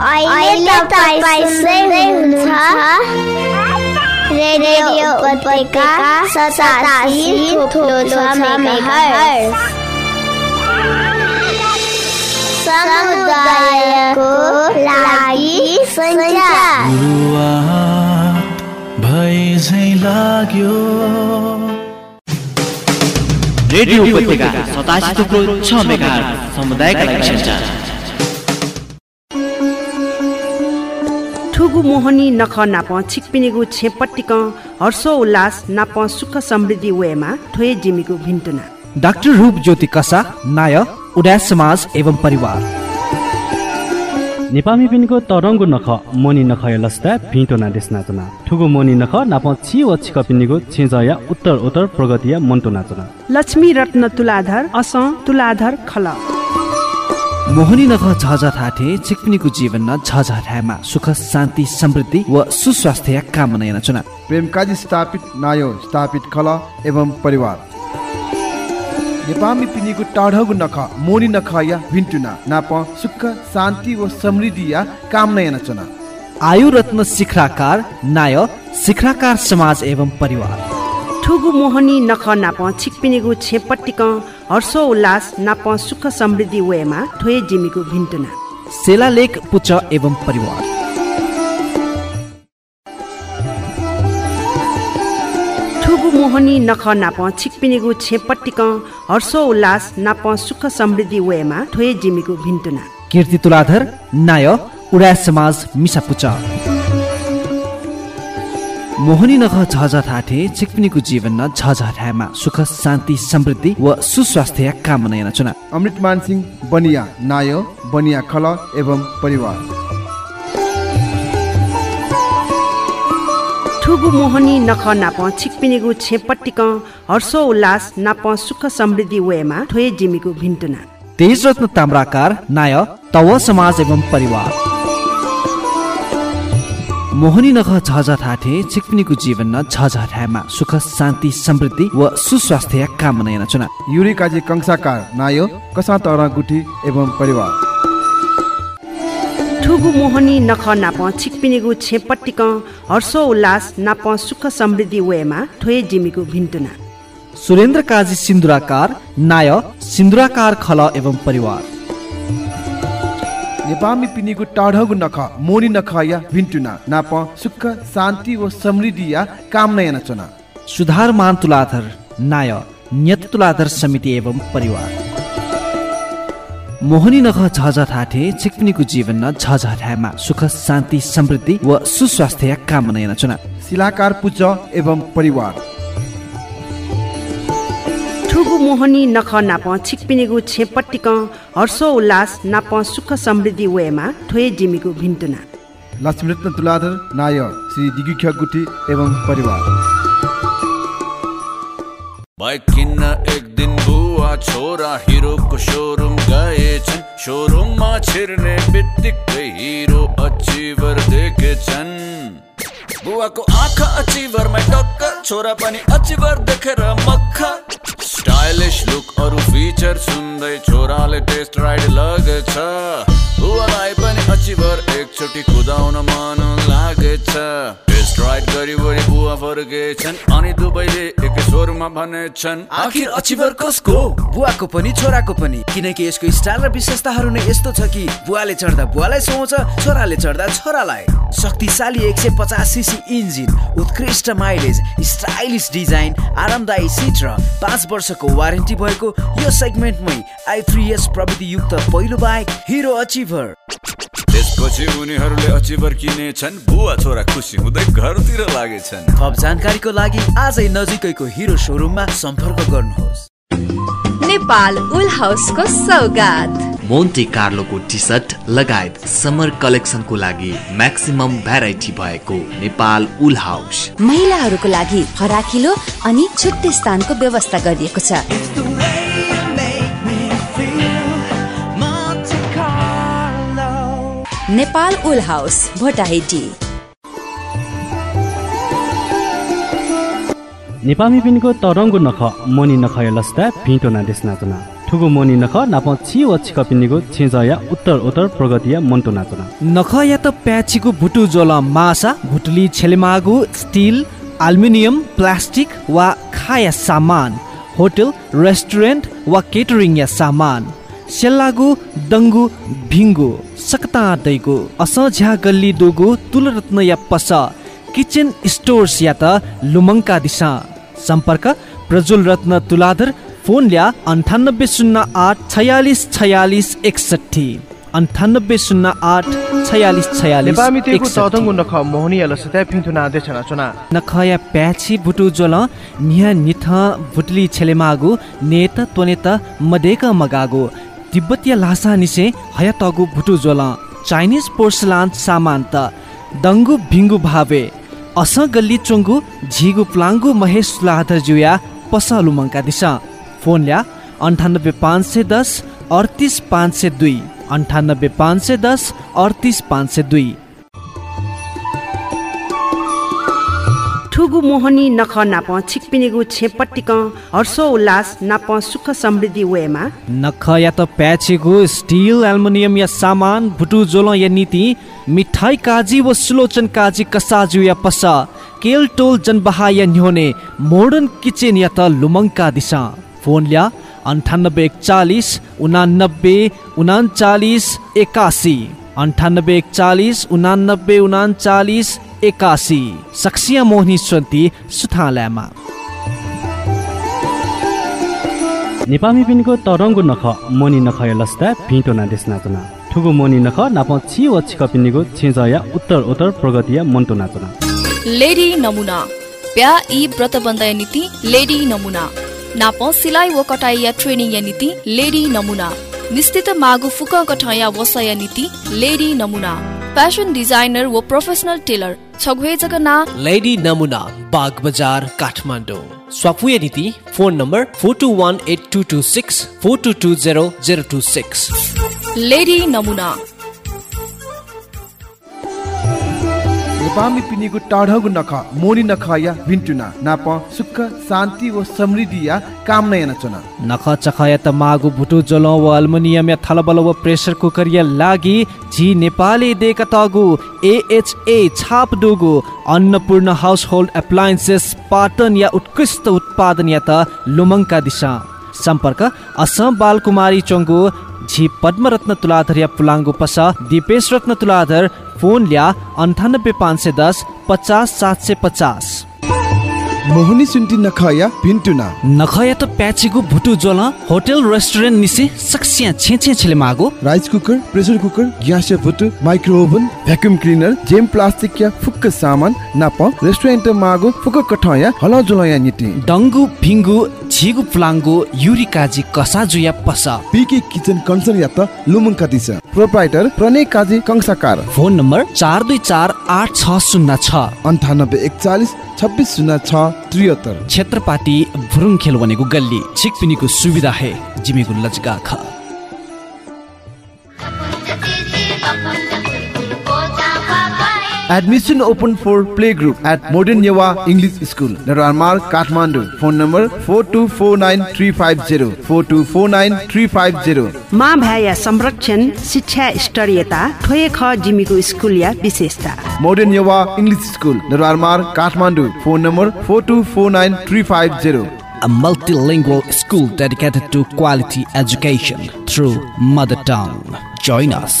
अहिले तपाईँ सुन्दै हुनुहुन्छ रेडियो उपत्यका सतासी थोप्लो छ मेगाहर्ज समुदायको लागि सञ्चार भए झै लाग्यो रेडियो उपत्यका सतासी थुप्रो छ मेगा समुदायका लागि सञ्चार ठुगु मोहनी नख नाप छिकपिनिगु छेपट्टिक हर्षो उल्लास नाप सुख समृद्धि वेमा ठोए जिमीगु भिन्टुना। डाक्टर रूप ज्योति कसा नाय उडास समाज एवं परिवार। नेपामी पिनको तरङ्गु नख मोनी नख लस्ता भिटो नादेश नाचना ठुगु मोनी नख नाप छि व छिक पिनिगु छिजया उत्तर उत्तर प्रगतिया मन्टो नाचना लक्ष्मी रत्न तुलाधर अस तुलाधर खल। मोहनी नख झझ थाटे छिकपिनीको जीवन न झझ ठामा सुख शान्ति समृद्धि व सुस्वास्थ्य कामना याना चुना प्रेमकाजी स्थापित नायो स्थापित खल एवं परिवार। नेपामी पिनीको टाढगु नख मोनी नख या भिन्टुना नाप सुख शान्ति व समृद्धि या कामना याना चना आयु रत्न शिखराकार नाय शिखराकार समाज एवं परिवार। ठुगु मोहनी नख नाप छिकपिनिगु छेपट्टिक हर्षो उल्लास नाप सुख समृद्धि वेमा ठोए जिमीगु भिन्टुना। सेलालेख पुच एवं परिवार। ठुगु मोहनी नख नाप छिकपिनिगु छेपट्टिक हर्षो उल्लास नाप सुख समृद्धि वेमा ठोए जिमीगु भिन्टुना। कीर्ति तुलाधर नाय उडा समाज मिसापुच मोहनी नख झझ थाटे छिकपिनीको जीवन न झझ ठामा सुख शान्ति समृद्धि व सुस्वास्थ्य कामना चुना। अमृतमान सिंह बनिया नायो बनिया खल एवं परिवार। ठुगु मोहनी नख नाप छिकपिनिगु छेपट्टिक हर्षो उल्लास नाप सुख समृद्धि वेमा ठोए जिमीगु भिन्टुना। तेज रत्न ताम्राकार नाय तव समाज एवं परिवार। मोहनी नख झझ थाटे छिकपिनीको जीवन न झझ ठामा सुख शान्ति समृद्धि व सुस्वास्थ्य कामना याना चुना युरी काजी कंसाकार नायो कसा तर गुठी एवं परिवार। ठुगु मोहनी नख नाप छिकपिनिगु छेपट्टिक हर्षो उल्लास नाप सुख समृद्धि वेमा ठोए जिमीगु भिन्टुना। सुरेन्द्र काजी सिन्दुराकार नाय सिन्दुराकार खल एवं परिवार। नेपामी पिनीको टाढगु नख मोनी नख या भिन्टुना नाप सुख शान्ति व समृद्धि या कामना याना चना। सुधार मान तुलाधर नाय न्यत तुलाधर समिति एवं परिवार। मोहनी नख झझ थाटे छिकपिनीको जीवन न झझ ठामा सुख शान्ति समृद्धि व सुस्वास्थ्य कामना याना चुना। शिलाकार पुच एवं परिवार। ठुगु मोहनी नख नाप छिकपिनिगु छेपट्टिक हर्षो उल्लास नाप सुख समृद्धि वेमा ठोए जिमीगु भिन्टुना। लक्ष्मीरत्न तुलाधर नाय श्री दिगुख्य गुठी एवं परिवार। बाइक किन्न एक दिन बुवा छोरा हिरोको सोरुम गएछन्। सोरुममा छिर्ने बित्तिकै हिरो अचिभर देखेछन्। बुवाको आँखा अचिभरमै टक्क छोरा पनि अचिभर देखेर मक्ख। अरू फिचर सुन्दै छोराले टेस्ट राइड लगेछ बुवालाई पनि अचिभर एकचोटि कुदाउन मन लागेछ टेस्ट राइड गरी वरी बुवा फर्केछन् अनि दुवैले एकै स्वरमा भनेछन् आखिर अचिभर कसको? बुवाको पनि छोराको पनि। किनकि यसको स्टाइल र विशेषताहरू नै यस्तो छ कि बुवाले चढ्दा बुवालाई सुहाउँछ छोराले चढ्दा छोरालाई। शक्तिशाली एक सय पचास सिसी इन्जिन उत्कृष्ट माइलेज स्टाइलिस डिजाइन आरामदायी सिट र पाँच वर्षको वारेन्टी भएको यो सेगमेन्टमै आई थ्री एस प्रविधि युक्त पहिलो बाइक हिरो अचिभर। त्यसपछि उनीहरूले अचिभर किनेछन् बुवा छोरा खुसी हुँदै घरतिर लागेछन्। थप जानकारीको लागि आजै नजिकैको हिरो सोरुममा सम्पर्क गर्नुहोस्। नेपाल उल हाउसको सौगात। मोन्टे कार्लोको टी सर्ट लगायत समर कलेक्सनको लागि म्याक्सिमम भेराइटी भएको नेपाल उल हाउस महिलाहरूको लागि फराकिलो अनि छुट्टै स्थानको व्यवस्था गरिएको छ। नेपाल उल हाउस भोटाहिटी नेपामी पिनको तरङ्गु नख मोनी नख लस्ता भिटो नादेश नाचना ठुगु मोनी नख नाप छि व छिक पिन्नीगु छेजया उत्तर उत्तर प्रगतिया मन्टो नाचना। नख या त प्याचीको भुटु जोल मासा भुटुली छेलेमागु स्टिल एल्युमिनियम प्लास्टिक वा खाया सामान होटल रेस्टुरेन्ट वा केटरिङ या सामान। सेल्लागु दङ्गु भिङ्गु सकता दैगु अस झ्या गल्ली दोगु तुलरत्न या पस किचन स्टोर्स या त लुमङ्का दिशा। सम्पर्क प्रज्वल रत्न तुलाधर फोन ल्या अन्ठानब्बे शून्य आठ छयालिस छयालिस एकसट्ठी। अन्ठानब्बे शून्य आठ छयालिस छयालिस नख मोहनी अलसते फिन्थुना देछना चुना। नखया प्याची बुटु जोल निहा निथ भुटली छेलेमागु नेत त्वनेत मदेक मगागु। तिब्बतीय लासा निसे हयतगु भुटु जोल चाइनिज पोर्सलान सामान त दङ्गु भिङ्गु भावे अस गल्ली चोङ्गु झिगु प्लाङ्गु महेश सुलाधर जुया पसलु मङ्का दिशा। फोन ल्या अन्ठानब्बे पाँच सय दस अडतिस पाँच सय दुई। अन्ठानब्बे पाँच सय दस अडतिस पाँच सय दुई। ठुगु मोहनी नख नाप छिकपिनेगु छेपट्टिक हर्षो उल्लास नाप सुख समृद्धि वेमा नख या त प्याचेको स्टिल एल्युमिनियम या सामान भुटु जोल या नीति मिठाई काजी व सुलोचन काजी कसाजु या पस केल टोल जनबहा या न्योने मोडर्न किचन या त लुमङ्का दिशा। फोन ल्या अन्ठानब्बे एकचालिस उनानब्बे उनाचालिस एकासी। अन्ठानब्बे एकचालिस उनानब्बे उनाचालिस एकासी। सक्सिया मोहनी स्वन्ती सुथाल्यामा। नेपामी पिनको तरङ्गु नख मोनी नख लस्ता भिटो नादेश नाचना। ठुगु मोनी नख नाप छि व छिक पिन्नीगु छेजया उत्तर उत्तर प्रगतिया मन्टो नाचना। लेडी नमुना प्या ई व्रत बन्धय नीति लेडी नमुना। नाप सिलाइ व कटाइ या ट्रेनिङ या नीति लेडी नमुना। निश्चित मागु फुक कठाया वसय नीति लेडी नमुना। फ्यासन डिजाइनर व प्रोफेसनल टेलर छगुहे जगना लेडी नमुना बाग बजार काठमाडौँ। स्वाफुया नीति phone number four two one eight two two six four two two zero zero two six lady नमुना। नेपामी पिनिगु टाढगु नख मोनी नख या भिन्टुना नाप सुख शान्ति व समृद्धि या कामना या नचना। नख चखया त मागु भुटु जोलो व अल्मुनियम या थलबल व प्रेसर कुकर या लागि झी नेपाली देका तगु एएचए छाप डुगु Annapurna household appliances Patan या उत्कृष्ट उत्पादन या त लुमङ्का दिशा। सम्पर्क असम बालकुमारी चोङ्गु झी पद्मरत्न तुलाधर या पुलाङ्गु पस दिपेश रत्न तुलाधर फोन ल्या अन्ठानब्बे पाँच सय दस पचास सात सय पचास। मोहनी सुन्टी नख या भिन्टुना। नखया त प्याचीको भुटु जोल होटल रेस्टुरेन्ट निसे सक्सिया छे छे छेले मागो। Rice cooker pressure cooker gas या भुटु माइक्रो ओभन भ्याक्युम क्लिनर जेम प्लास्टिक या फुक्क सामान नाप रेस्टुरेन्ट मागो फुक्क कठ या हल जुल या निति डङ्गु भिङ्गु झिगु प्लाङ्गु युरिकाजी कसाजु या पसा। पिके किचन कन्सर्न या त लुमङ्का दिशा proprietor Pranay Kaji Kansakar. Phone number चार दुई चार आठ छ शून्य छ। अन्ठानब्बे एकचालिस छब्बिस शून्य छ त्रिहत्तर। क्षेत्रपाटी भुरुङ खेल भनेको गल्ली छिकपिनीको सुविधा है जिमेको लजगा ख। Admission open for playgroup at Modern Yewa English School, Nararmar, Kathmandu. Phone number 4249350 4249350. मा भ्याया संरक्षण शिक्षा स्तरीयता ठोए ख जिमीको स्कुल या विशेषता Modern Yewa English School, Nararmar, Kathmandu. Phone number 4249350. A multilingual school dedicated to quality education through mother tongue. Join us.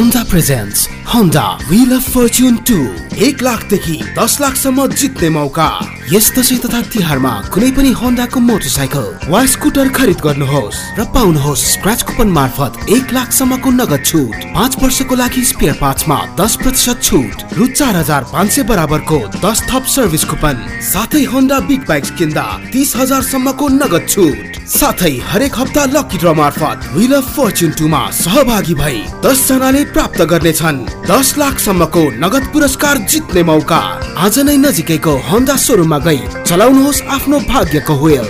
Honda presents Honda Wheel of Fortune 2 एक लाखदेखि दस लाखसम्म जित्ने मौका। यस दसैँ तथा तिहारमा कुनै पनि होन्डाको मोटरसाइकल वा स्कुटर खरिद गर्नुहोस् र पाउनुहोस् स्क्रच कुपन मार्फत एक लाखसम्मको नगद छुट। पाँच वर्षको लागि स्पेयर पार्ट्समा दस प्रतिशत छुट। रु चार हजार पाँच सय बराबरको दस थप सर्भिस कुपन साथै होन्डा बिग बाइक्स किन्दा तिस हजारसम्मको नगद छुट। साथै हरेक हप्ता लकी ड्र मार्फत व्हिल अफ फर्च्युन टूमा सहभागी भई दस जनाले प्राप्त गर्नेछन्। दस लाखसम्मको नगद पुरस्कार जित्ने मौका। आज नै नजिकैको होन्डा सोरुममा गई। चलाउनुहोस् आफ्नो भाग्यको व्हील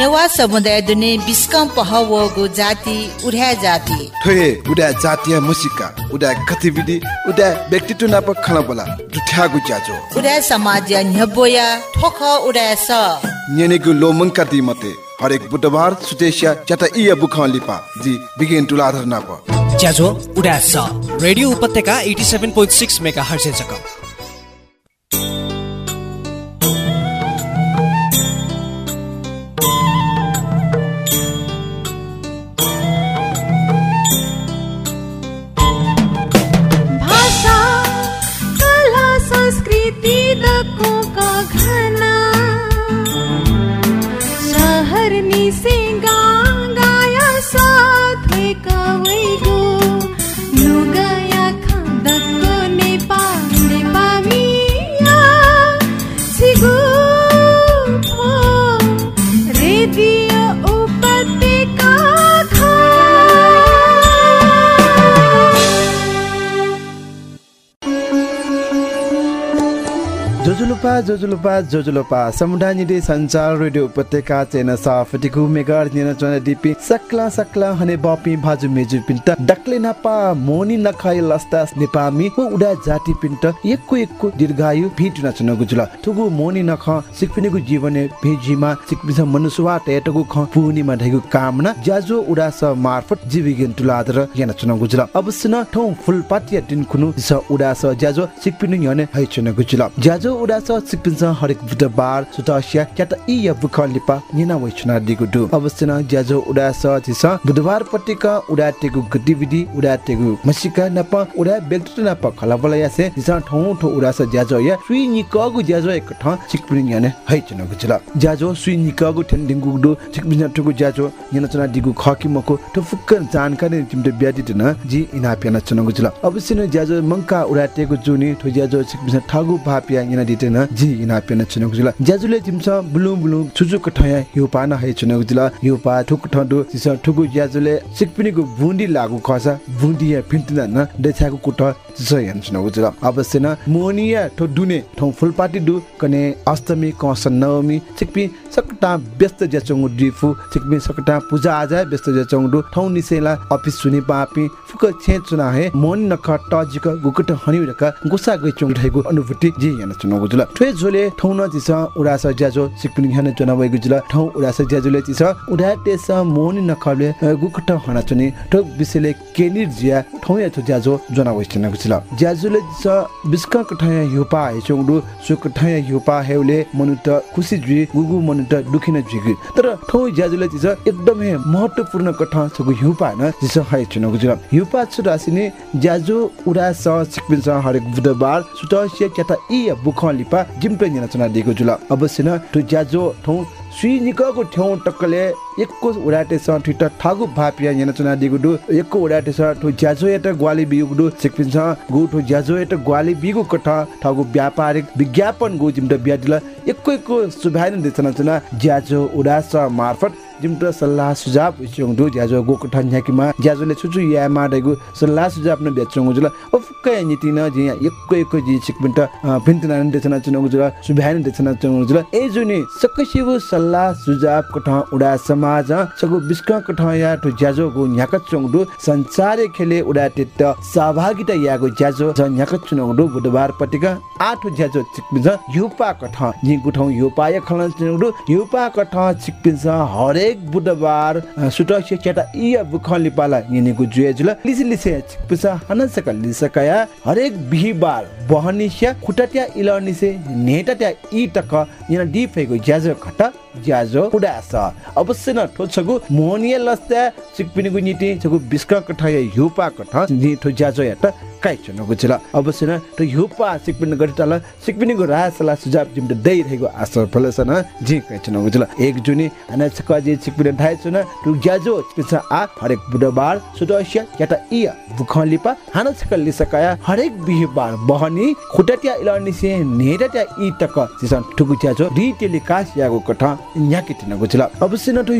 नेवा समुदाय दुने बिस्कम पहवगु जाति उड्या जाति। ठोहे उडा जातीय मुसिका उडा गतिविधि उडा व्यक्तित्व नाप खला बोला दुठ्यागु ज्याजो। उड्या समाज न्यबोया ठोख उड्या स। नेनेगु लोमंका दी मते हरेक बुधबार सुतेशिया चटा इया बुखा लिपा। जी बिगिन टुलाधर नाप। ज्याजो उडास रेडियो उपत्यका 87.6 मेगा हर्जेजक जोजुलुपा जोजुलुपा जोजुलुपा। समुदाय निधि संचार रेडियो उपत्यका चेन साफटिकु मेगार निन चन डिपी सकला सकला हने बपी भाजु मेजु पिन्ट। डक्ले नापा मोनी नखाइ लस्तास नेपामी हो उडा जाति पिन्ट। एकको एकको दीर्घायु भिट नचन गुजुल। थुगु मोनी नख सिकपिनेगु जीवने भेजिमा सिकपिस मनुसुवा टेटगु ख पुनिमा ढैगु कामना ज्याजो उडा स मार्फत जीविगेन तुलादर याना चन गुजुल। अवश्य न ठौ फुलपातिया दिन खुनु स उडा स ज्याजो सिकपिनु यने गुजुल। ज्याजो उडा स सिकपिन्छ हरेक बुधबार सुतासिया क्याटा इ या बुख लिपा निना वैचना दिगु दु अवश्य न ज्याजो उडा स जिस बुधबार पट्टिका उडा टेगु गतिविधि उडा टेगु मसिका नप उडा व्यक्तित्व नप खलाबला यासे जिस ठौ ठौ उडा स ज्याजो या सुइ निकगु ज्याजो एक ठ सिकपिनु यने हैचन गुजुल ज्याजो सुइ निकगु ठेन्डिङगु दु सिकपिन्छ ठुगु ज्याजो निना चना दिगु खकि मको त फुक्क जानकारी तिमते ब्यादि न जी इना पेना चन गुजुल अवश्य न ज्याजो मंका उडा टेगु जुनि ठु ज्याजो सिकपिन्छ ठगु भापिया इना दितेन जी इना पेना चन गुजुल ज्याजुले तिमस बुलु बुलु छुजु कठया यो पाना है चन गुजुल यो पा ठुक ठडु सिस ठुगु ज्याजुले सिकपिनीगु बुन्डी लागु खसा बुन्डी या फिन्टिना न देछागु कुट जिस यान चन गुजुल अवश्य न मोनिया ठो दुने ठौ फुलपाटी दु कने अष्टमी कस नवमी सिकपि सकटा व्यस्त ज्याचंगु डिफु सिकपि सकटा पूजा आजा व्यस्त ज्याचंगु ठौ निसेला अफिस सुनि पापि फुक छे चुना हे मोन नख टजिक गुकुट हनि रका गुसा गइ चंग ढैगु अनुभूति जी यान चन गुजुल ठ्वे झोले ठौ न जिस उडास ज्याजो सिकपिनी हने चना वइ गुजुल ठौ उडास ज्याजुले जिस उडा तेस मोन नखले गुकुट हना चनि। ठो बिसेले केनिर जिया ठौ या छ ज्याजो जना वइ चन गुजुल ज्याजुले जिस बिस्का कठया युपा हे चंगु सु कठया युपा हेउले मनु त खुसी जुइ गुगु मनु त दुखिन जुइ तर ठौ ज्याजुले जिस एकदमै महत्वपूर्ण कठा छगु युपा न जिस हाइ चन गुजुल युपा छु रासिने ज्याजो उडा स सिकपिन स हरेक बुधबार सुत से चता इ बुख लिपा जिम्पे निना चना दिगु जुल। अवश्य न तो ज्याजो ठौ सुई निकको ठ्याउ टक्कले उडाटे स ठिट ठगु भापिया चना दिगु दु एकको ज्याजो एटा ग्वाली बिगु दु सिकपिन स गु ठो ज्याजो एटा ग्वाली बिगु कठा ठगु व्यापारिक विज्ञापन गु जिम्ट ब्यादिला एकको एकको सुभाइन देचना चना ज्याजो उडास मार्फत जिम्ट सल्लाह सुझाव इचोङ दु ज्याजो गो कठा न्याकिमा ज्याजोले छुचु यामा दगु सल्लाह सुझाव न बेचोङ जुल ओफुक्कै नीति न जिया एकको एकको जि सिकपिन्ट भिन्तना देचना चुनौ जुल सुभाइन देचना चुनौ जुल ए जुनि सकसिबु सल्लाह सुझाव कठा उडा समाज सगु बिस्क कठा या ठु ज्याजो गु न्याक चोङ दु संसारे खेले उडा टिट सहभागिता यागु ज्याजो ज न्याक चुनौ दु बुधबार पटिका आठ ज्याजो चिकपिन्छ युपा कठा जि गुठौ युपा या खलन चुनौ दु युपा कठा चिकपिन्छ हरेक बुधबार सुटक्ष चेटा इ बुखली पाला यिनीको जुए जुल लिसी लिसे चिकपिन्छ हनसक लिसकया हरेक बिहिबार बहनिस्या खुटट्या इलनिसे नेटट्या इ टक यहाँ डिफेको ज्याजो खट ज्याजो उडास अवश्य न ठो छगु मोनिया लस्ता सिकपिनीगु नीति छगु बिस्क कठ युपा कठ नि ठो ज्याजो यात काइ चनको छिला अवश्य न ठो युपा सिकपिन गरिटाल सिकपिनीगु रासला सुझाव जिम दै रहेको आशा फलसन जी काइ चनको छिला एक जुनी अना छक जे चिकपिन ढाइ छुन टु ज्याजो पिछ आ हरेक बुधबार सुदस्य याता इ बुखलिपा हाना छकल लिसकाया हरेक बिहिबार बहनी खुटटिया इलनिसे नेरटिया इ तक सिसन ठुकु ज्याजो रिटेली कास यागो न्याके तिन गुजला। अवश्य नटु युपा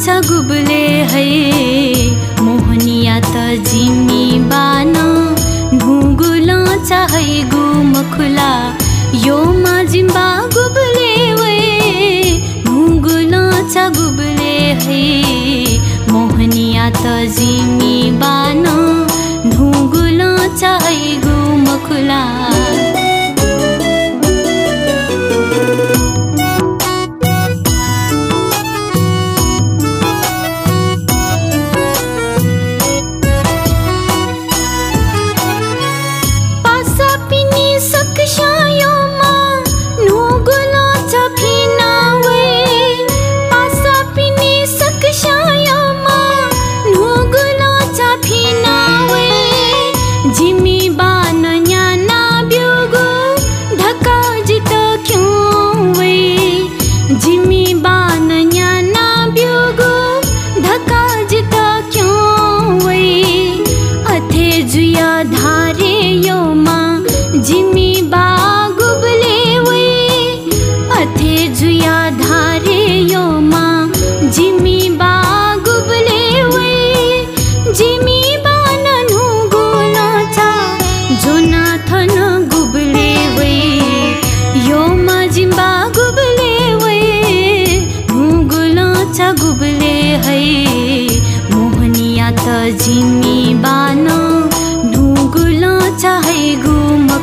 छ गुबले है। मोहनिया त जिमी बान। ढुगुलो छ है यो माझिम्बा गुबले वै। ढुगुलो छ गुबले है। मोहनिया त जिमी बान। ढुगुलो छ है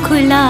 गुमखुला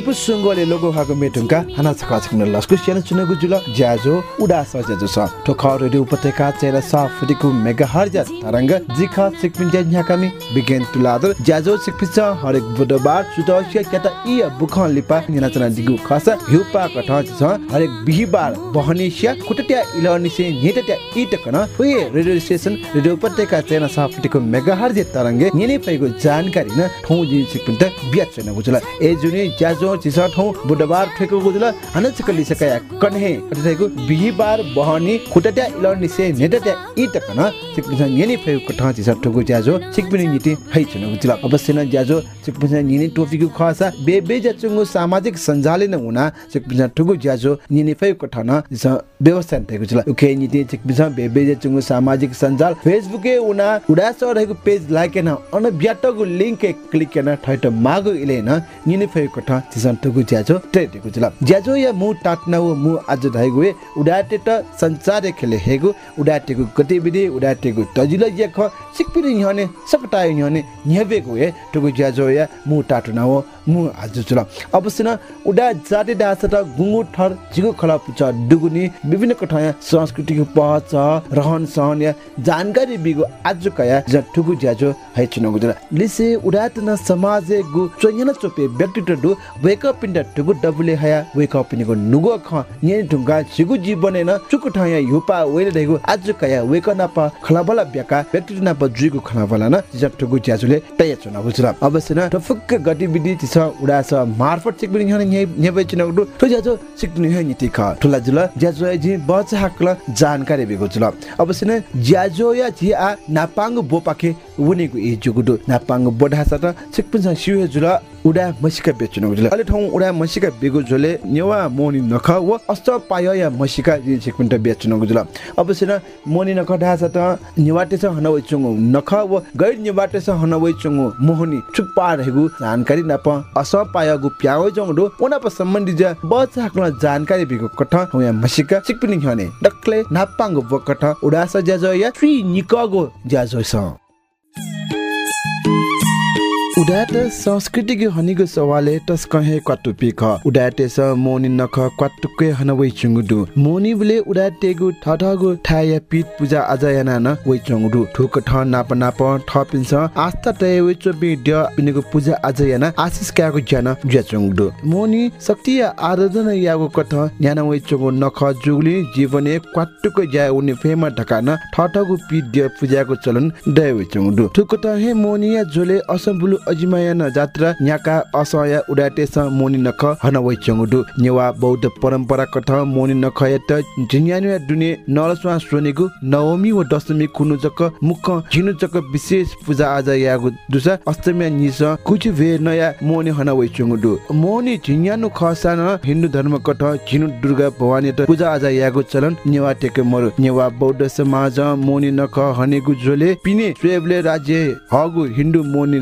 निपु सुंगोले लोगो हाको मेटुङका हाना छका छकन लस्कु स्यान चुनगु जुल ज्याजो उडा ज्याजो स ठोख रेडियो उपत्यका चेला स फुटिकु मेगा हर्ज तरंग जिखा सिकपिन ज्या न्याकामी बिगेन तुलादर ज्याजो सिकपिच हरेक बुधबार सुतोस्य केता इ बुखन लिपा निना चना दिगु खस हिउपा कठ छ हरेक बिहिबार बहनेसिया कुटट्या इलनिसे नेटट्या इ टकन हुए रेडियो स्टेशन रेडियो उपत्यका चेला स फुटिकु मेगा हर्ज तरंगे निने पैगु जानकारी न ठौ जि सिकपिन त बिया चना गुजला ए जुनि ज्याजो चिसा ठौ बुधबार ठेको गुजला हन चकली सकया कन्हे। अठेको बिहिबार बहनी खुटट्या इलनिसे नेटट्या इ टकन सिकपिन निने पैगु कठ चिसा ज्याजो सिकपिन नीति है चना गुजला। अवश्य न ज्याजो सिकपिन निने टोपिकु खसा बेबे जचुङु सामाजिक सञ्जालले न हुना सिकपिन ठगु ज्याजो निने पैगु कठ न व्यवस्था तैगु जुला उखे नीति सिकपिन बेबे जचुङु सामाजिक सञ्जाल फेसबुके उना उडास रहेको पेज लाइक न अन ब्याटगु लिंक क्लिक न ठैट मागु इले न निने कठ ज्याजो ट्रेडिगु जुला ज्याजो या मु टाट्ना व मु आज धाइगु उडाटे त संचार खेले हेगु। उडाटेगु गतिविधि उडाटेगु तजिल यख सिकपिन यहने सकटा यहने न्हेबेगु ए ठगु ज्याजो या मु टाट्ना व मु आज जुला अवश्य उडा जाति दास त गुंगु ठर जिगु खला पुच डुगुनी विभिन्न कठाया संस्कृतिको पहच रहन सहन या जानकारी बिगु आज कया ज ठुगु ज्याजो है चुनगु जुला लिसे उडात न समाज गु चोयन चोपे व्यक्तित्व द टुगु डबुले हया वेक अप इन गु नुगु ख ने ढुंगा जिगु जीवन न चुकु ठाया युपा वेले देगु आज कया वेक न प खलाबला ब्याका व्यक्तित्व न जुगु खलाबला न अवश्य न गतिविधि तिस उडा स मार्फत सिकबिन हने ने ने चुनगु दु तो ज्याजो सिकबिन हे नीति ठुला जुला ज्याजो जी बच हाकला जानकारी बेगु जुला अवश्य न ज्याजो आ नापाङ बोपाखे ए जुगुडु नापाङ सिउ जुला उडा मसिका बेच्नु अले ठाउँ उडा मसिका बेगु झोले नेवा मोनी नख व अस्त पाय या मसिका जि छिकपिन्ट बेच्नु गुजुल अवश्य न मोनी नख ढासा त निवाटे छ हनवै चुङु नख व गैर निवाटे छ हनवै चुङु मोहनी चुप्पा रहेगु। जानकारी नप। अस पायगु प्याउ जङडो ओना प सम्बन्धी जा बचा हकला जानकारी बिगु कठ। हौ या मसिका छिकपिनि हने डक्ले नापाङ्गु बकठ उडास ज्याजो या ट्री निकगो ज्याजो स। उडाट संस्कृतिको हनिको सवाले टस कहे क्वाटुपी ख उडाटे स मोनि नख क्वाटुके हन वइ चुङुडु मोनि बुले उडाटेगु ठठगु ठाया पित पूजा अजयना न वइ चुङुडु ठुक ठ नाप नाप ठपिन स आस्था तय वइ चोबि ड पिनेगु पूजा अजयना आशिष क्यागु ज्यान ज्या चुङुडु मोनि शक्ति आराधना यागु कथ न्याना वइ चुङु नख जुगली जीवने क्वाटुके ज्या उनि फेमा ढकान ठठगु पित ड पूजाको चलन दय वइ चुङुडु ठुक त हे मोनिया जोले असम्बुलु अजिमायन जात्रा न्याका असया उडाटे स मोनि नख हन वइ चंगुडु नेवा बौद्ध परम्परा कथ मोनि नख यत जिन्यानु दुने नलस्वा सोनेगु नवमी व दशमी कुनु जक मुख झिनु जक विशेष पूजा आज यागु। दुसा अष्टमी निस कुछ वे नया मोनि हन वइ चंगुडु मोनि जिन्यानु खसान हिन्दू धर्म कथ झिनु दुर्गा भवानी त पूजा आज यागु चलन नेवा टेके मरु। नेवा बौद्ध समाज मोनि नख हनेगु जोले पिने स्वेबले राज्य हगु हिन्दू मोनि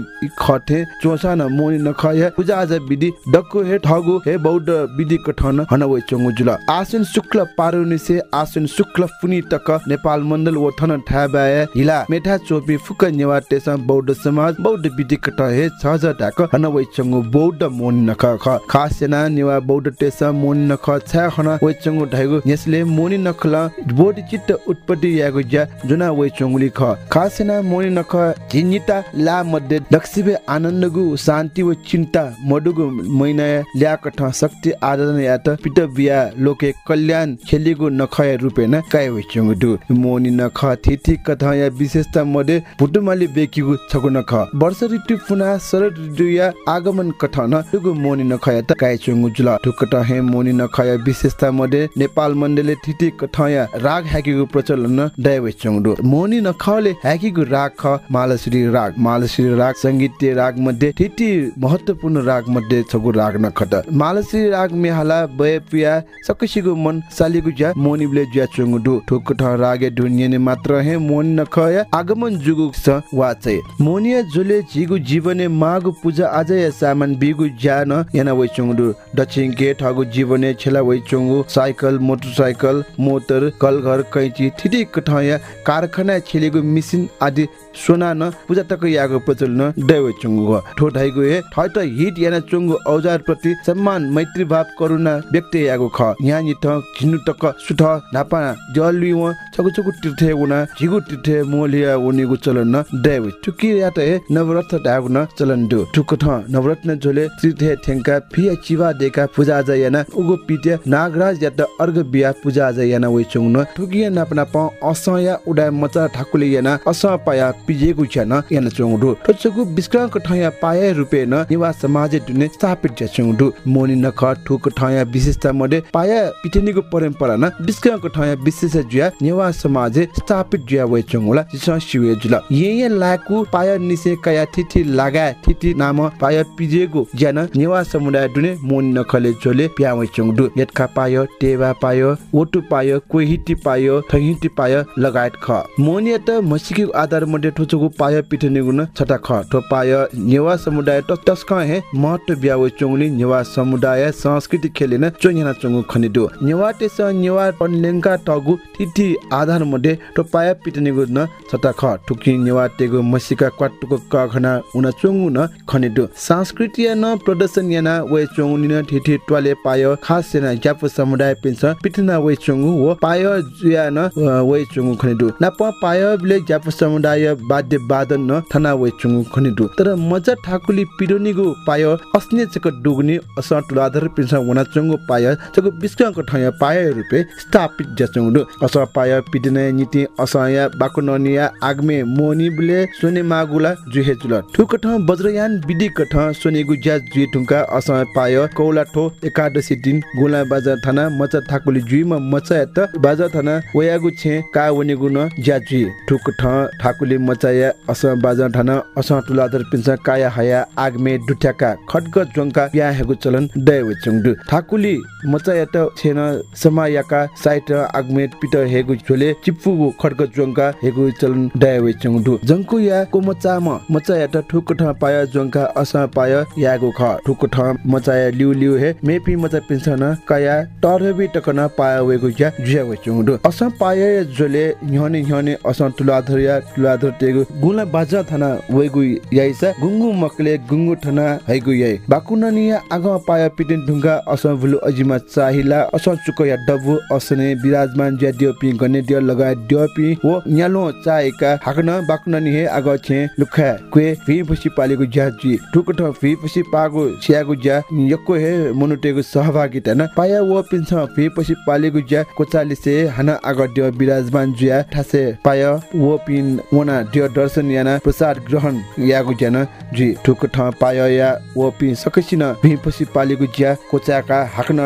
खथे चोसान मोनि नखय। पूजा आज विधि डक्कु हे ठगु हे बौद्ध विधि कठन हनवै चंगु जुल। आसिन शुक्ल पारुनिसे आसिन शुक्ल पुनि तक नेपाल मण्डल वथन ठाबाय हिला मेठा चोपी फुक नेवा टेस बौद्ध समाज बौद्ध विधि कठ हे छज ढाक हनवै चंगु बौद्ध मोनि नख ख खास सेना नेवा बौद्ध टेस मोनि नख छा हन वै चंगु ढाइगु। नेसले मोनि नखल बोडि चित्त उत्पत्ति यागु ज्या जुना वै चंगुली ख खास सेना मोनि नख जिन्निता ला मध्ये दक्षिबे आनन्दगु शान्ति व चिन्ता मडुगु मैना ल्याकठ शक्ति आराधना यात पिट बिया लोके कल्याण खेलिगु नखय रूपेन काय वइचंगु दु मोनि नख थिथि कथा या विशेषता मडे भुटुमाली बेकिगु छगु नख। वर्ष ऋतु पुना शरद ऋतु या आगमन कथन दुगु मोनि नख या त काय चंगु जुल ठुकट हे मोनि नख या विशेषता मडे नेपाल मण्डले थिथि कथा या राग ह्याकिगु प्रचलन दय वइचंगु दु मोनि नखले ह्याकिगु राग ख मालश्री राग। मालश्री राग संगीतीय राग मध्ये महत्वपूर्ण राग मध्ये छगु राग नखट मालश्री राग मेहाला बय पिया सकसिगु मन सालिगु ज्या मोनिबले ज्या चंगु दु ठुक ठ रागे दुनियाने मात्र हे मोन नखय आगमन जुगु स वाचै। मोनिया जुले जिगु जीवने मागु पूजा आज या सामान बिगु ज्यान याना वइ चंगु दु दक्षिण गेट हगु जीवने छेला वइ चंगु। साइकल मोटरसाइकल मोटर कलघर कैची ठिटी कठया कारखाना छेलेगु मिसिन आदि सोना न पूजा तक यागु प्रचलन दैव चुङ्गु। ठोठाइगु हे ठट हिट याना चुङ्गु औजार प्रति सम्मान मैत्री भाव करुणा व्यक्त यागु ख। यहाँ निथ झिनु तक सुठ नापा जलवि व छगु छगु तीर्थे उना झिगु तीर्थे मोलिया उनीगु चलन न दैव चुकी यात हे नवरत्न डागु न चलन दु। ठुक ठ नवरत्न झोले तीर्थे थेंका फिया चिवा देका पूजा आज याना उगु पिते नागराज यात अर्घ बिया पूजा आज याना वइ चुङ न ठुकिया नाप नाप असया उडा मचा ठाकुले याना अस पाया पिजेगु छन याना चुङडु। ठचगु विस्क्रम ठया पाए रुपे न निवा समाज दुने स्थापित छ चुङडु। मोनि नख ठुक ठया विशेषता मडे पाया पिटेनिगु परम्परा न विस्क्रम ठया विशेष जुया निवा समाज स्थापित जुया वइ चुङला जिस शिवे जुला। ये लाकु पाया निसे कया थिथि लागा थिथि नाम पाया पिजेगु ज्यान निवा समुदाय दुने मोनि नखले जोले प्या वइ चुङडु। यतका पायो टेवा पायो ओटु पायो कोहिटी पायो थहिटी पायो लगायत ख। मोनि त मसिकी आधार मध्ये ठुचुगु पायो पिटेनिगु न छटा ख ठो पाय नेवा समुदाय त तस्क हे महत्व ब्याव चोङली नेवा समुदाय संस्कृति खेलेन चोङना चोङु खनिदु। नेवा तेस नेवा पनलेंका टगु तिथि आधार मध्ये ठो पाय पिटेनिगु न छटा ख ठुकी नेवा तेगु मसिका क्वाटुको कखना उना चोङु न खनिदु। संस्कृति न प्रदर्शन याना वे चोङु न थिथि ट्वाले पाय खास सेना ज्यापु समुदाय पिन्छ पिटना वे चोङु व पाय जुया न वे चोङु खनिदु। न प पाय बिले ज्यापु समुदाय वाद्य वादन न थना वे चुङु खनिदु। तर मजा ठाकुली पिडोनिगु पाय अस्ने चक डुगनि अस टुलाधर पिसा वना चंगु पाय चक बिस्कंक ठय पाय रुपे स्थापित जचंगु अस पाय पिडने नीति असया बाकुननिया आगमे मोनि बिले सोने मागुला जुहे जुल ठुक ठ वज्रयान विधि कठ सोनेगु ज्या जुइ ठुंका अस पाय कौला ठो एकादशी दिन गोला बाजा थाना मचा ठाकुली जुइमा मचा त बाजा थाना वयागु छे का वनेगु न ज्या जुइ ठुक ठ ठाकुली मचाया असम बाजा ठाना असम तुलाधर पिन्छ काया हया आगमे डुट्याका खड्ग जोंका प्या हेगु चलन दय चुङडु ठाकुली मचाया त छेन समायाका साइट आगमे पिट हेगु झोले चिप्फुगु खड्ग जोंका हेगु चलन दय चुङडु जंकु या को मचाम मचाया त ठुक ठ पाया जोंका असम पाय यागु ख। ठुक ठ मचाया लिउ लिउ हे मेपी मचा पिन्छ न काया टरबी टकना पाया वेगु या जुया वे चुङडु असम पाय जोले न्हने न्हने असम तुलाधर या तुलाधर तेगु गुला बाजा थाना वेगु याइसा गुंगु मकले गुंगु थना हैगु याइ। बाकुननिया आग पाया पिटिन ढुंगा असम भुलु अजिमा चाहिला असम चुक या डबु असने विराजमान ज्या दियोपि गने दियो लगाय दियोपि वो न्यालो चाहेका हाकन बाकुननि हे आग छे लुखा। क्वे फि फसी पालेगु ज्याजी ठुकठ फि फसी पागु छ्यागु ज्या यक्को हे मनुटेगु सहभागिता न पाया वो पिन्छ फि फसी पालेगु ज्या कोचालिसे हना आग दियो विराजमान ज्या ठासे पाया वो पिन वना दियो दर्शन याना प्रसाद ग्रहण यागु ज्यान जी ठुक ठ पाय या वो पि सकसिन भि फसी पालेगु ज्या कोचाका हाकन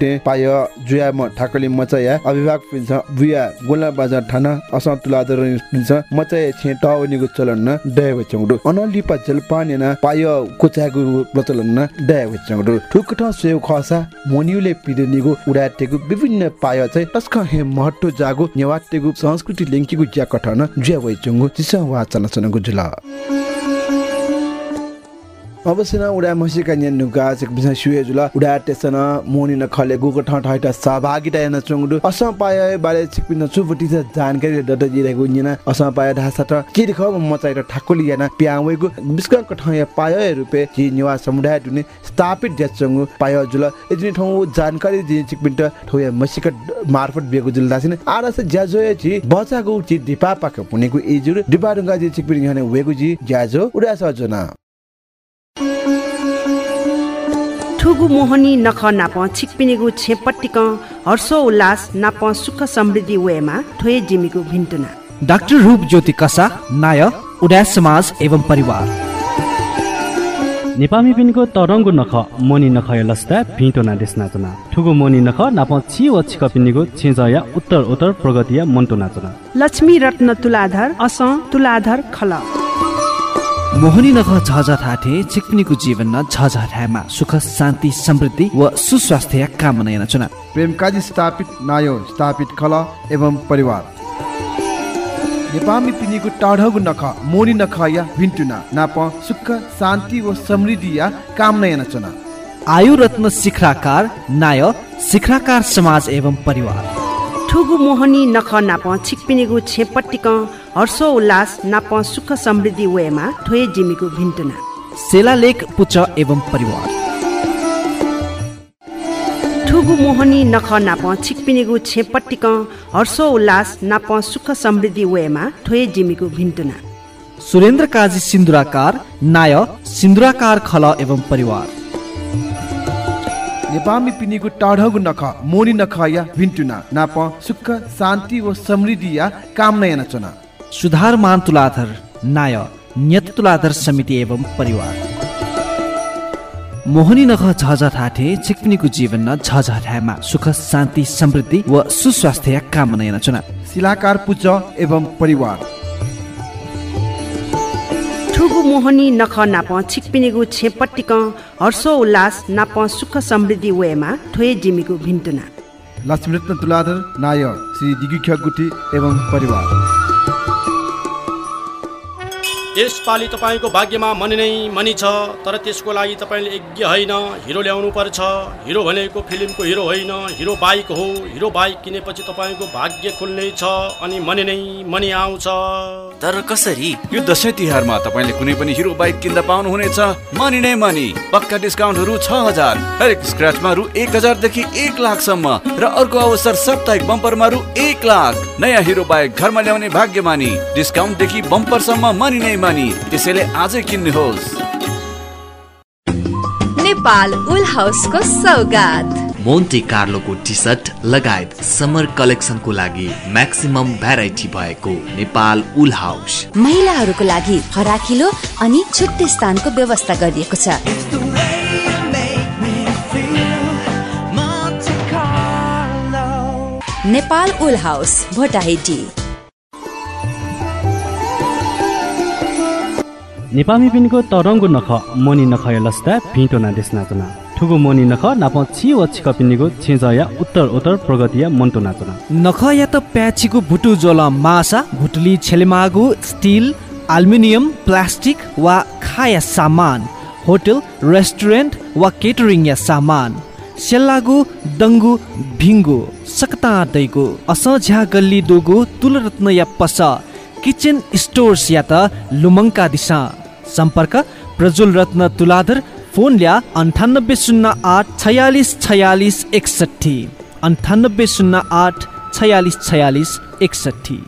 दे पाय जुया म ठाकली मचया अभिभावक पिन्छ बुया गोला बाजार ठाना असम तुलादर पिन्छ मचया छे टावनिगु चलन न दयव चंगडु अनलिपा जलपान याना पाय कोचागु प्रचलन न दयव चंगडु ठुक ठ सेउ खसा मोनियुले पिदनिगु उडाटेगु विभिन्न पाय चाहिँ तस्क हे महत्व जागु नेवाटेगु संस्कृति लिंकीगु ज्या कठन ज्या तिसा वा चलचनको जुला अवश्य न उडा मसिका न्या नुगा चक बिसा सुए जुला उडा टेसन मोनि न खले गुको ठ ठैटा सहभागिता न चंगडु असम पाय बारे चिकपिन चुबटी छ जानकारी दद जिरेगु निना असम पाय ढासा त के देख मचाइ र ठाकुली याना प्यावेगु बिस्कन कठया पाय रुपे जि निवा समुदाय दुने स्थापित ज्याचंगु पाय जुल एजनि ठौ जानकारी जि चिकपिन त ठोया मसिका मार्फत बेगु जुल दासिन आरस ज्याजो छि बचागु छि दिपा पाक पुनेगु इजुर दिपा ढुंगा जि चिकपिन हने वेगु जि ज्याजो उडा सजना ठुगु मोहनी नख नाप छिकपिनेगु छेपट्टिक हर्षो उल्लास नाप सुख समृद्धि वेमा ठोए जिमीगु भिन्टुना। डाक्टर रूप ज्योति कसा नाय उडास समाज एवं परिवार। नेपामी पिनको तरङ्गु नख मोनी नख लस्ता भिटो नादेश नाचना ठुगु मोनी नख नाप छि व छिक पिनिगु छिजया उत्तर उत्तर प्रगतिया मन्टो नाचना लक्ष्मी रत्न तुलाधर अस तुलाधर खल। मोहनी नख झझ ठाठे चिकपिनीको जीवन न झझ ठामा सुख शान्ति समृद्धि व सुस्वास्थ्य कामना याना चुना। प्रेमकाजी स्थापित नायो स्थापित खल एवं परिवार। नेपामी पिनीको टाढगु नख मोनी नख या भिन्टुना नाप सुख शान्ति व समृद्धि या कामना याना चुना। आयु रत्न शिखराकार नाय शिखराकार समाज एवं परिवार। ठुगु मोहनी नख नाप छिकपिनेगु छेपट्टिक हर्षो उल्लास नाप सुख समृद्धि वेमा ठोए जिमीगु भिन्टुना। सेलालेख पुच एवं परिवार। ठुगु मोहनी नख नाप छिकपिनेगु छेपट्टिक हर्षो उल्लास नाप सुख समृद्धि वेमा ठोए जिमीगु भिन्टुना। सुरेन्द्र काजी सिन्दुराकार नाय सिन्दुराकार खल एवं परिवार। नेपामी पिनीको टाढगु नख मोनी नख या भिन्टुना नाप सुख शान्ति व समृद्धि या कामना याना चना सुधार मान तुलाधर नाय न्यत तुलाधर समिति एवं परिवार। मोहनी नख झझ ठाठे छिकपिनीको जीवन न झझ ठामा सुख शान्ति समृद्धि व सुस्वास्थ्य कामना याना चुना शिलाकार पुज एवं परिवार। ठुगु मोहनी नख नाप छिकपिनेगु छेपट्टिक हर्षो उल्लास नाप सुख समृद्धि वेमा ठोए जिमीगु भिन्टुना। लक्ष्मीरत्न तुलाधर नाय श्री दिगुख्या गुटी एवं परिवार। यसपालि तपाईँको भाग्यमा मनी नै मनी छ तर त्यसको लागि तपाईँले यज्ञ होइन हिरो ल्याउनु पर्छ। हिरो भनेको फिल्मको हिरो होइन हिरो बाइक हो। हिरो बाइक किनेपछि तपाईँको भाग्य खुल्ने छ अनि मनी नै मनी आउँछ। तर कसरी? यो दसैँ तिहारमा तपाईँले कुनै पनि हिरो बाइक किन्दा पाउनुहुनेछ? मनी नै मनी। पक्का डिस्काउन्टहरू छ हजार। हरेक स्क्रचमा रु एक हजारदेखि एक लाखसम्म। र अर्को अवसर साप्ताहिक बम्परमा रु एक लाख। नयाँ हिरो बाइक घरमा ल्याउने भाग्यमानी। डिस्काउन्टदेखि बम्परसम्म मनी नै मनी त्यसैले आजै किन्नुहोस्। नेपाल उल हाउसको सौगात। मोन्टे कार्लोको टी सर्ट लगायत समर कलेक्सनको लागि म्याक्सिमम भेराइटी भएको नेपाल उल हाउस महिलाहरूको लागि फराकिलो अनि छुट्टै स्थानको व्यवस्था गरिएको छ। Nepal wool house Bhotahity. नेपामी पिनको तरङ्गु नख मनि नखय लस्ता भिटो ना देश नाचना। ठुगु मनि नख नाप छि व छिक पिनिगु छिजया उत्तर उत्तर प्रगतिया मन्टो नाचना। नख या त प्याचीको भुटु जोल मासा भुटुली छेलेमागु स्टिल आल्मिनियम प्लास्टिक वा खाया सामान होटल रेस्टुरेन्ट वा केटरिङ या सामान सेल्लागु दङ्गु भिङ्गु सकता दैगु अस झ्या गल्ली दोगु तुलरत्न या पस किचन स्टोर्स या त लुमङ्का दिशा। सम्पर्क प्रज्वल रत्न तुलाधर फोन ल्या अन्ठानब्बे शून्य आठ छयालिस छयालिस एकसट्ठी। अन्ठानब्बे शून्य आठ छयालिस छयालिस एकसट्ठी।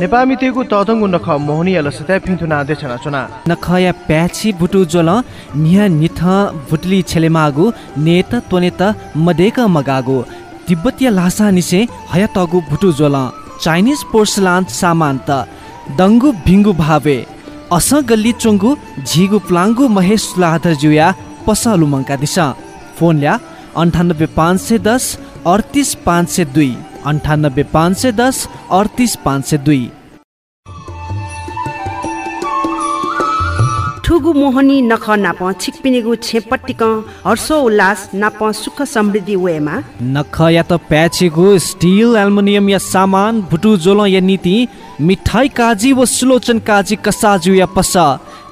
नेपामी तेगु तदङ्गु नख मोहनी अलसता फिन्थु नादे छना चुना। नखया प्याची बुटु जोल निहा निथ भुटली छेलेमागु नेत त्वनेत मदेक मगागु। तिब्बतीय लासा निसे हया तगु भुटु जोल। चाइनिज पोर्सलान सामान त दङ्गु भिङ्गु भावे अस गल्ली चोङ्गु झिगु प्लाङ्गु महेश जुया पसलु मङ्का दिशा फोन ल्या अन्ठानब्बे पाँच सय दस अडतिस पाँच सय दुई अन्ठानब्बे पाँच सय दस अडतिस पाँच सय दुई ठुगु मोहनी नख नाप छिकपिनेगु छेपट्टिक हर्षो उल्लास नाप सुख समृद्धि वेमा नख या त प्याचेको स्टिल एल्युमिनियम या सामान भुटु जोल या नीति मिठाई काजी व सुलोचन काजी कसाजु या पस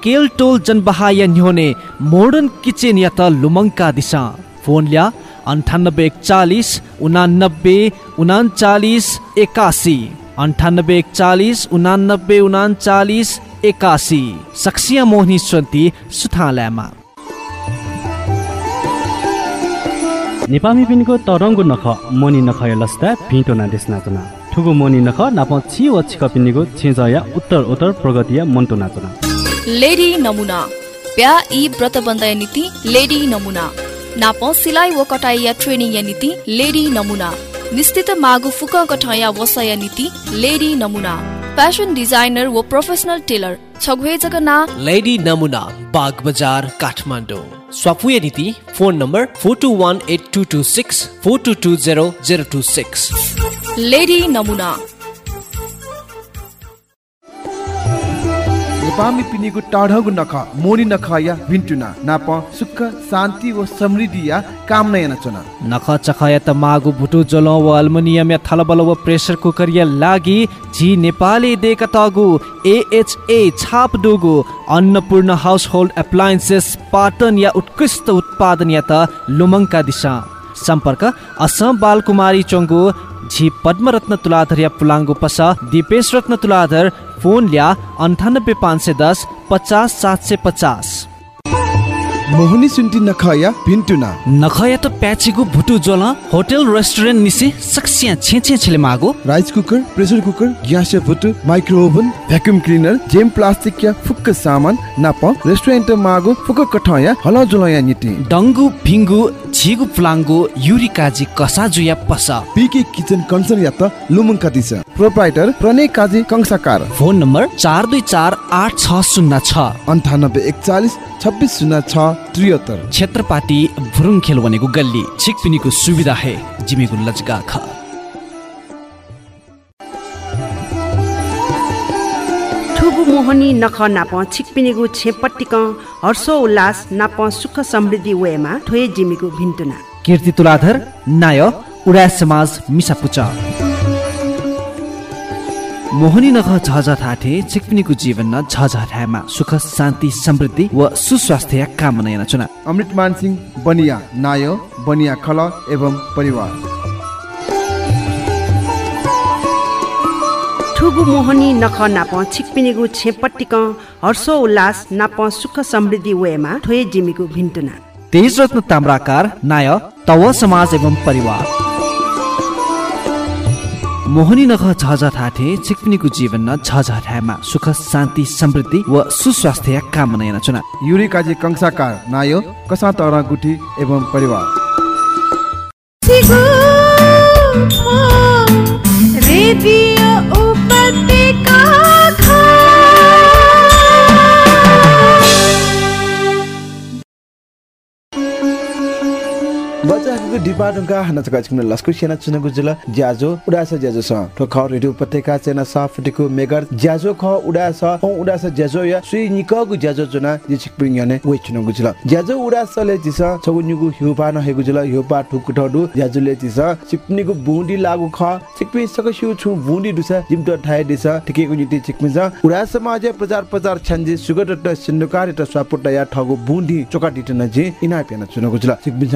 केल टोल जनबहा या न्योने मोडर्न किचन या त लुमङ्का दिशा। फोन ल्या अन्ठानब्बे एकचालिस उनानब्बे उनाचालिस एकासी। अन्ठानब्बे एकचालिस उनानब्बे उनाचालिस एकासी। सक्सिया मोहनी स्वन्ती सुथाल्यामा। नेपामी पिनको तरङ्गु नख मनि नखय लस्ता भिटो ना देश नाचना। ठुगु मनि नख नाप छि व छिक पिनिगु छिजया उत्तर उत्तर प्रगतिया मन्टो नाचना। लेडी नमुना प्या यी व्रत बन्धय नीति लेडी नमुना। नाप सिलाइ व कटाइ या ट्रेनिङ या नीति लेडी नमुना। निश्चित मागु फुक गठया वसय नीति लेडी नमुना। फ्यासन डिजाइनर व प्रोफेसनल टेलर छगुहे जगना लेडी नमुना बाग बजार काठमाडौँ। स्वाफुय नीति phone number four two one eight two two six four two two zero zero two six lady नमुना। नेपामी पिनिगु टाढगु नख मोनी नख या भिन्टुना नाप सुख शान्ति व समृद्धि या कामना या नचना। नख चखया त मागु भुटु जोल व अल्मुनियम या थलबल व प्रेसर कुकर या लागि झी नेपाली देका तगु एएचए छाप डोगु Annapurna household appliances Patan या उत्कृष्ट उत्पादन या त लुमङ्का दिशा। सम्पर्क असम बालकुमारी चोङ्गु झी पद्मरत्न तुलाधर या पुलाङ्गु पस दिपेश रत्न तुलाधर फोन ल्या अन्ठानब्बे पाँच सय दस पचास सात सय पचास। मोहनी सुन्टी नख या भिन्टुना। नखया त प्याचीको भुटु जोल होटल रेस्टुरेन्ट निसे सक्सिया छे छे छेले मागो। Rice cooker pressure cooker gas भुटु micro oven vacuum cleaner जेम प्लास्टिक या फुक्क सामान नाप रेस्टुरेन्ट मागो फुक्क कठ या हल जुल या निति डङ्गु भिङ्गु झिगु प्लाङ्गु युरिकाजी कसाजु या पस। पिके किचन कन्सर्न या त लुमुङ this proprietor Pranay Kaji Kansakar. Phone number चार दुई चार आठ छ शून्य छ। अन्ठानब्बे एकचालिस छब्बिस शून्य छ त्रिहत्तर। क्षेत्रपाटी भुरुङ खेल भनेको गल्ली। छिकपिनीको सुविधा है जिमेको लजगा ख मोहनी नख नाप छिकपिनेगु छेपट्टिक हर्षो उल्लास नाप सुख समृद्धि वेमा ठोए जिमीगु भिन्टुना। कीर्ति तुलाधर नाय उडा समाज मिसापुचा। मोहनी नख झझ ठाठे छिकपिनीको जीवनमा झझ ठामा सुख शान्ति समृद्धि व सुस्वास्थ्य कामना याना चुना अमृत मान सिंह बनिया नाय बनिया खल एवं परिवार। ठुगु मोहनी नख नाप छिकपिनेगु छेपट्टिक हर्षो उल्लास नाप सुख समृद्धि वेमा ठोए जिमीगु भिन्टुना। तेज रत्न ताम्राकार नाय तव समाज एवं परिवार। मोहनी नख झझ ठाठे छिकपिनीको जीवनमा झझ ठामा सुख शान्ति समृद्धि व सुस्वास्थ्य कामना याना चुना। युरी काजी कंसाकार नायो कसा तर गुठी एवं परिवार। रेडियो उपत्यका बच्चाको डिपा ढुङ्गा हाना चका छिक्न लस्कु सेना चुनको जुल ज्याजो उडास ज्याजो स। ठो ख रेडियो उपत्यका चेना साफटिको मेगर। ज्याजो ख उडास औ उडास ज्याजो या सुई निकगु ज्याजो जुना जि छिक्पिङ यने वे चुनको जुल ज्याजो उडासले जिस छगु निगु हिउपा न हेगु जुल हिउपा ठुक ठडु ज्याजुले जिस छिक्पिनीगु बुन्डी लागु ख छिक्पि सक सिउ छु बुन्डी दुस जिम ट ठाए दिस ठिकेको निति छिक्पिन्छ उडास समाज प्रचार प्रचार छन्जी सुगर त सिन्नुकारी त स्वापुट ठगु बुन्डी चोका डिटन जि इना पेन चुनको जुल छिक्पिन्छ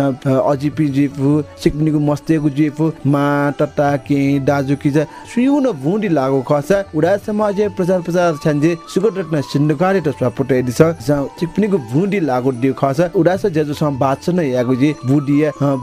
अजिपी जिपु सिक्निको मस्तेको जिपु मा टट्टा के दाजु कि सुयुन भुँडी लागो खस उडा समाज प्रचार प्रचार छन्जे सुगत रत्न सिन्डुकारी त स्वापुट दिस चिकपिनीको भुँडी लागो दियो खस उडा स जेजु सम बाछ न यागु जी बुडी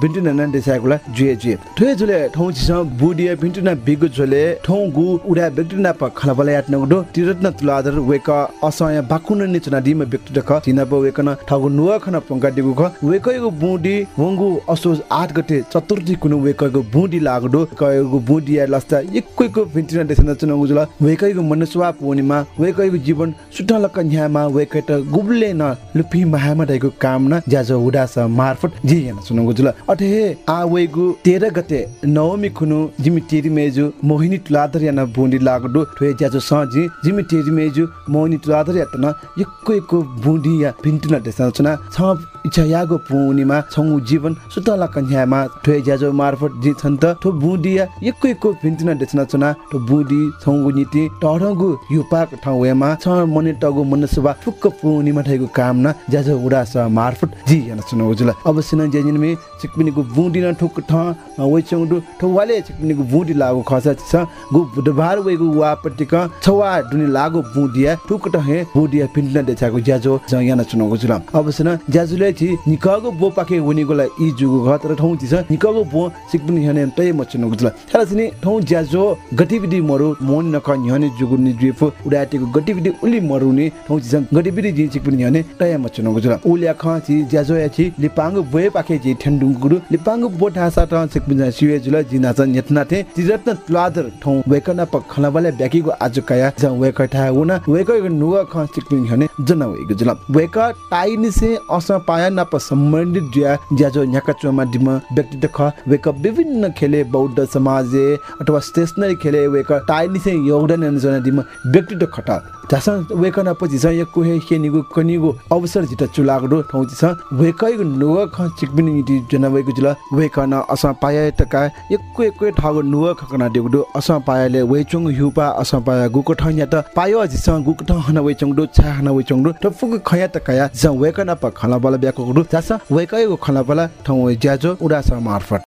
भिन्टु नन देसाकुला जुए जुए ठुए जुले ठौ छिस बुडी भिन्टु न बिगु झोले ठौ गु उडा व्यक्ति न प खलबला यात तिरत्न तुलादर वेक असय बाकुन नि चना व्यक्ति दख तिना प वेकन ठगु नुवा खन पंका दिगु ख वेकयगु बुडी वंगु असोज आठ गते चतुर्थी कुनु वेकयगु बुडी लागडो कयगु बुडी या लस्ता एकैको भिन्टिना देसन चुन उजुल। वेकयगु मनसुवा पूर्णिमा वेकयगु जीवन सुटलक न्यामा वेकय त गुबले न लुपी महामा काम न ज्याजो उडास मार्फत जी यान चुन उजुल। अथे आ वेगु 13 गते नवमी कुनु जिमि टेरी मेजु मोहिनी तुलादर याना बुडी लागडो ठोय ज्याजो सजी जिमि टेरी मेजु मोहिनी तुलादर यातन एकैको बुडी या भिन्टिना देसन चुना। छ इच्छा यागो पूर्णिमा छौ जीवन सुतला कन्यामा ठोय ज्याजो मार्फत जी छन् त ठो बुडिया एकैको भिन्तिना देचना चुना ठो बुडी छौगु नीति टढगु युपाक ठाउँमा छ मने टगु मनसुबा फुक्क पूर्णिमा ठैगु काम न ज्याजो उडास मार्फत जी यान चुना उजुल अब सिन जेजिनमे चिकपिनीको बुडी न ठुक ठ वइ चौडु ठो वाले चिकपिनीको बुडी लागु खसा छ गु बुधबार वेगु वापटिक छवा दुनि लागु बुडिया ठुक ठ हे बुडिया भिन्तिना देचागु ज्याजो ज यान चुना उजुल अब सिन ज्याजुले छि निकागु बो पाके वनिगोला इ जुगु घ तर ठौ दिस। निकागु बो सिकपिनी हने तय मचुन गुजला थाला सिनि ठौ ज्याजो गतिविधि मरु मोन नक न्हने जुगु नि जुइफो उडाटेको गतिविधि उली मरु नि ठौ दिस। गतिविधि जि सिकपिनी हने तय मचुन गुजला उल्या ख छि ज्याजो या छि लिपांग बोए पाके जि ठेन्डुङ गुरु। लिपांग बो ठासा त सिकपिनी सिवे जुल जिना च नेतना थे तिरत्न तुलादर ठौ वेकना प खलाबले ब्याकीगु आज कया। ज वेक ठा उना वेक नुवा ख सिकपिनी हने जना वे गुजला। वेक टाइनि से अस पाया न प सम्बन्धित ज्या ज्याजो न्याका चोमा डिम व्यक्ति ख वेक विभिन्न खेले बौद्ध समाज अथवा स्टेसनरी खेले वेक टाइनि से योगदान अनुसार डिम व्यक्ति खटा जासा वेकना पछि छ एक कुहे केनिगु कनिगु अवसर जिता चुलागडो ठाउँ छ। वेकैगु नुवा ख चिकबिनी निति जनवेगु जुल वेकना अस पाया टका एकको एकको ठागु नुवा खकना देगुडो अस पायाले वेचुङ हुपा अस पाया गुको ठाउँ त पायो जिस गुको ठाउँ हना वेचुङ दो छा हना वेचुङ दो त फुगु खया टकाया ज वेकना प खला बला ब्याको गुडु जासा वेकैगु खला बला ठाउँ ज्याजो उडासा मार्फत।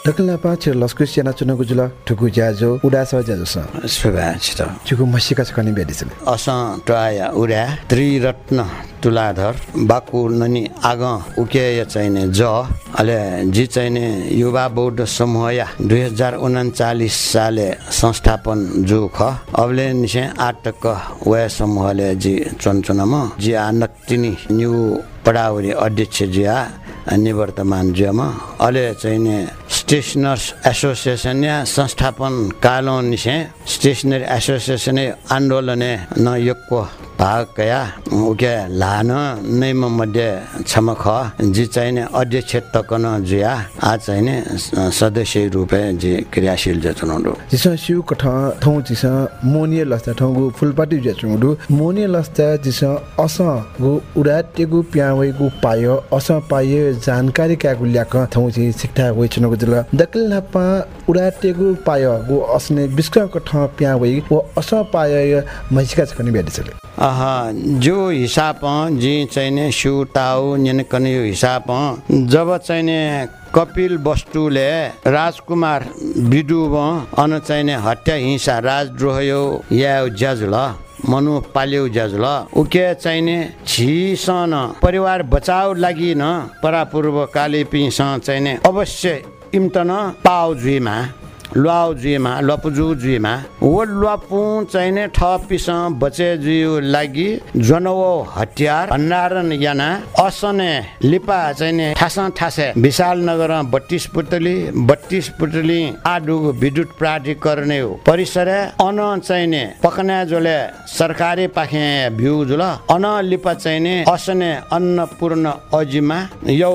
ढकला पाछे लस्कु सेना चुनको जुल ठुकु ज्याजो उडास ज्याजो स सुभाषित चुकु मसिका छ कनि बेदिसले अस टया उडा त्रिरत्न तुलाधर बाकु ननि आग उके चाहिने ज अले जी चाहिने युवा बौद्ध समूह या दुई हजार उन्चालिस साले संस्थापन जु ख अबले निसे आटक वय समूहले जी चुनचुनमा जी नक्तिनी न्यू पडावरी अध्यक्ष जिया निवर्तमान जियामा अहिले चाहिने स्टेसनर्स एसोसिएसन या संस्थापन कालो निसे स्टेसनरी एसोसिएसन आन्दोलने न यक्को भाग कया उके लान नैम मध्ये छमख जी चाहिने अध्यक्ष तकन जुया आ चाहिने सदस्य रूपे जी क्रियाशील जचुनडु। जिस सिउ कठ थौ जिस मोनिए लस्ता ठौगु फुलपाटी जचुडु मोनिए लस्ता जिस अस गु उडाटेगु प्यावेगु पायो अस पायो जानकारी क्यागु ल्याक थौ जि सिक्था वेचनको जुल दकल नपा उडाटेगु पायो गु असने बिस्का कठ प्यावे वो अस पायो मैसिका छकनि अह जो हिसाब जी चाहिने सु टाउ निन कने यो हिसाब जब चाहिने कपिल वस्तुले राजकुमार विडुब अन चाहिने हत्या हिंसा राजद्रोह यो या ज्याजुल मनु पाल्यौ ज्याजुल उके चाहिने छिसन परिवार बचाउ लागि न परापूर्व काले पिस चाहिने अवश्य इम्तन पाउ जुइमा। लुवाउ जुइमा लपुजु जुइमा वो लुवापु चाहिने ठ पिस बचे जुइउ लागि जनवो हतियार भण्डारण याना असने लिपा चाहिने ठासा ठासे विशाल नगर बत्तीस पुतली बत्तीस पुतली आडु विद्युत प्राधिकरण परिसर अन चाहिने पकना जोले सरकारी पाखे भ्यू जुल अन लिपा चाहिने असने अन्नपूर्ण अजिमा यौ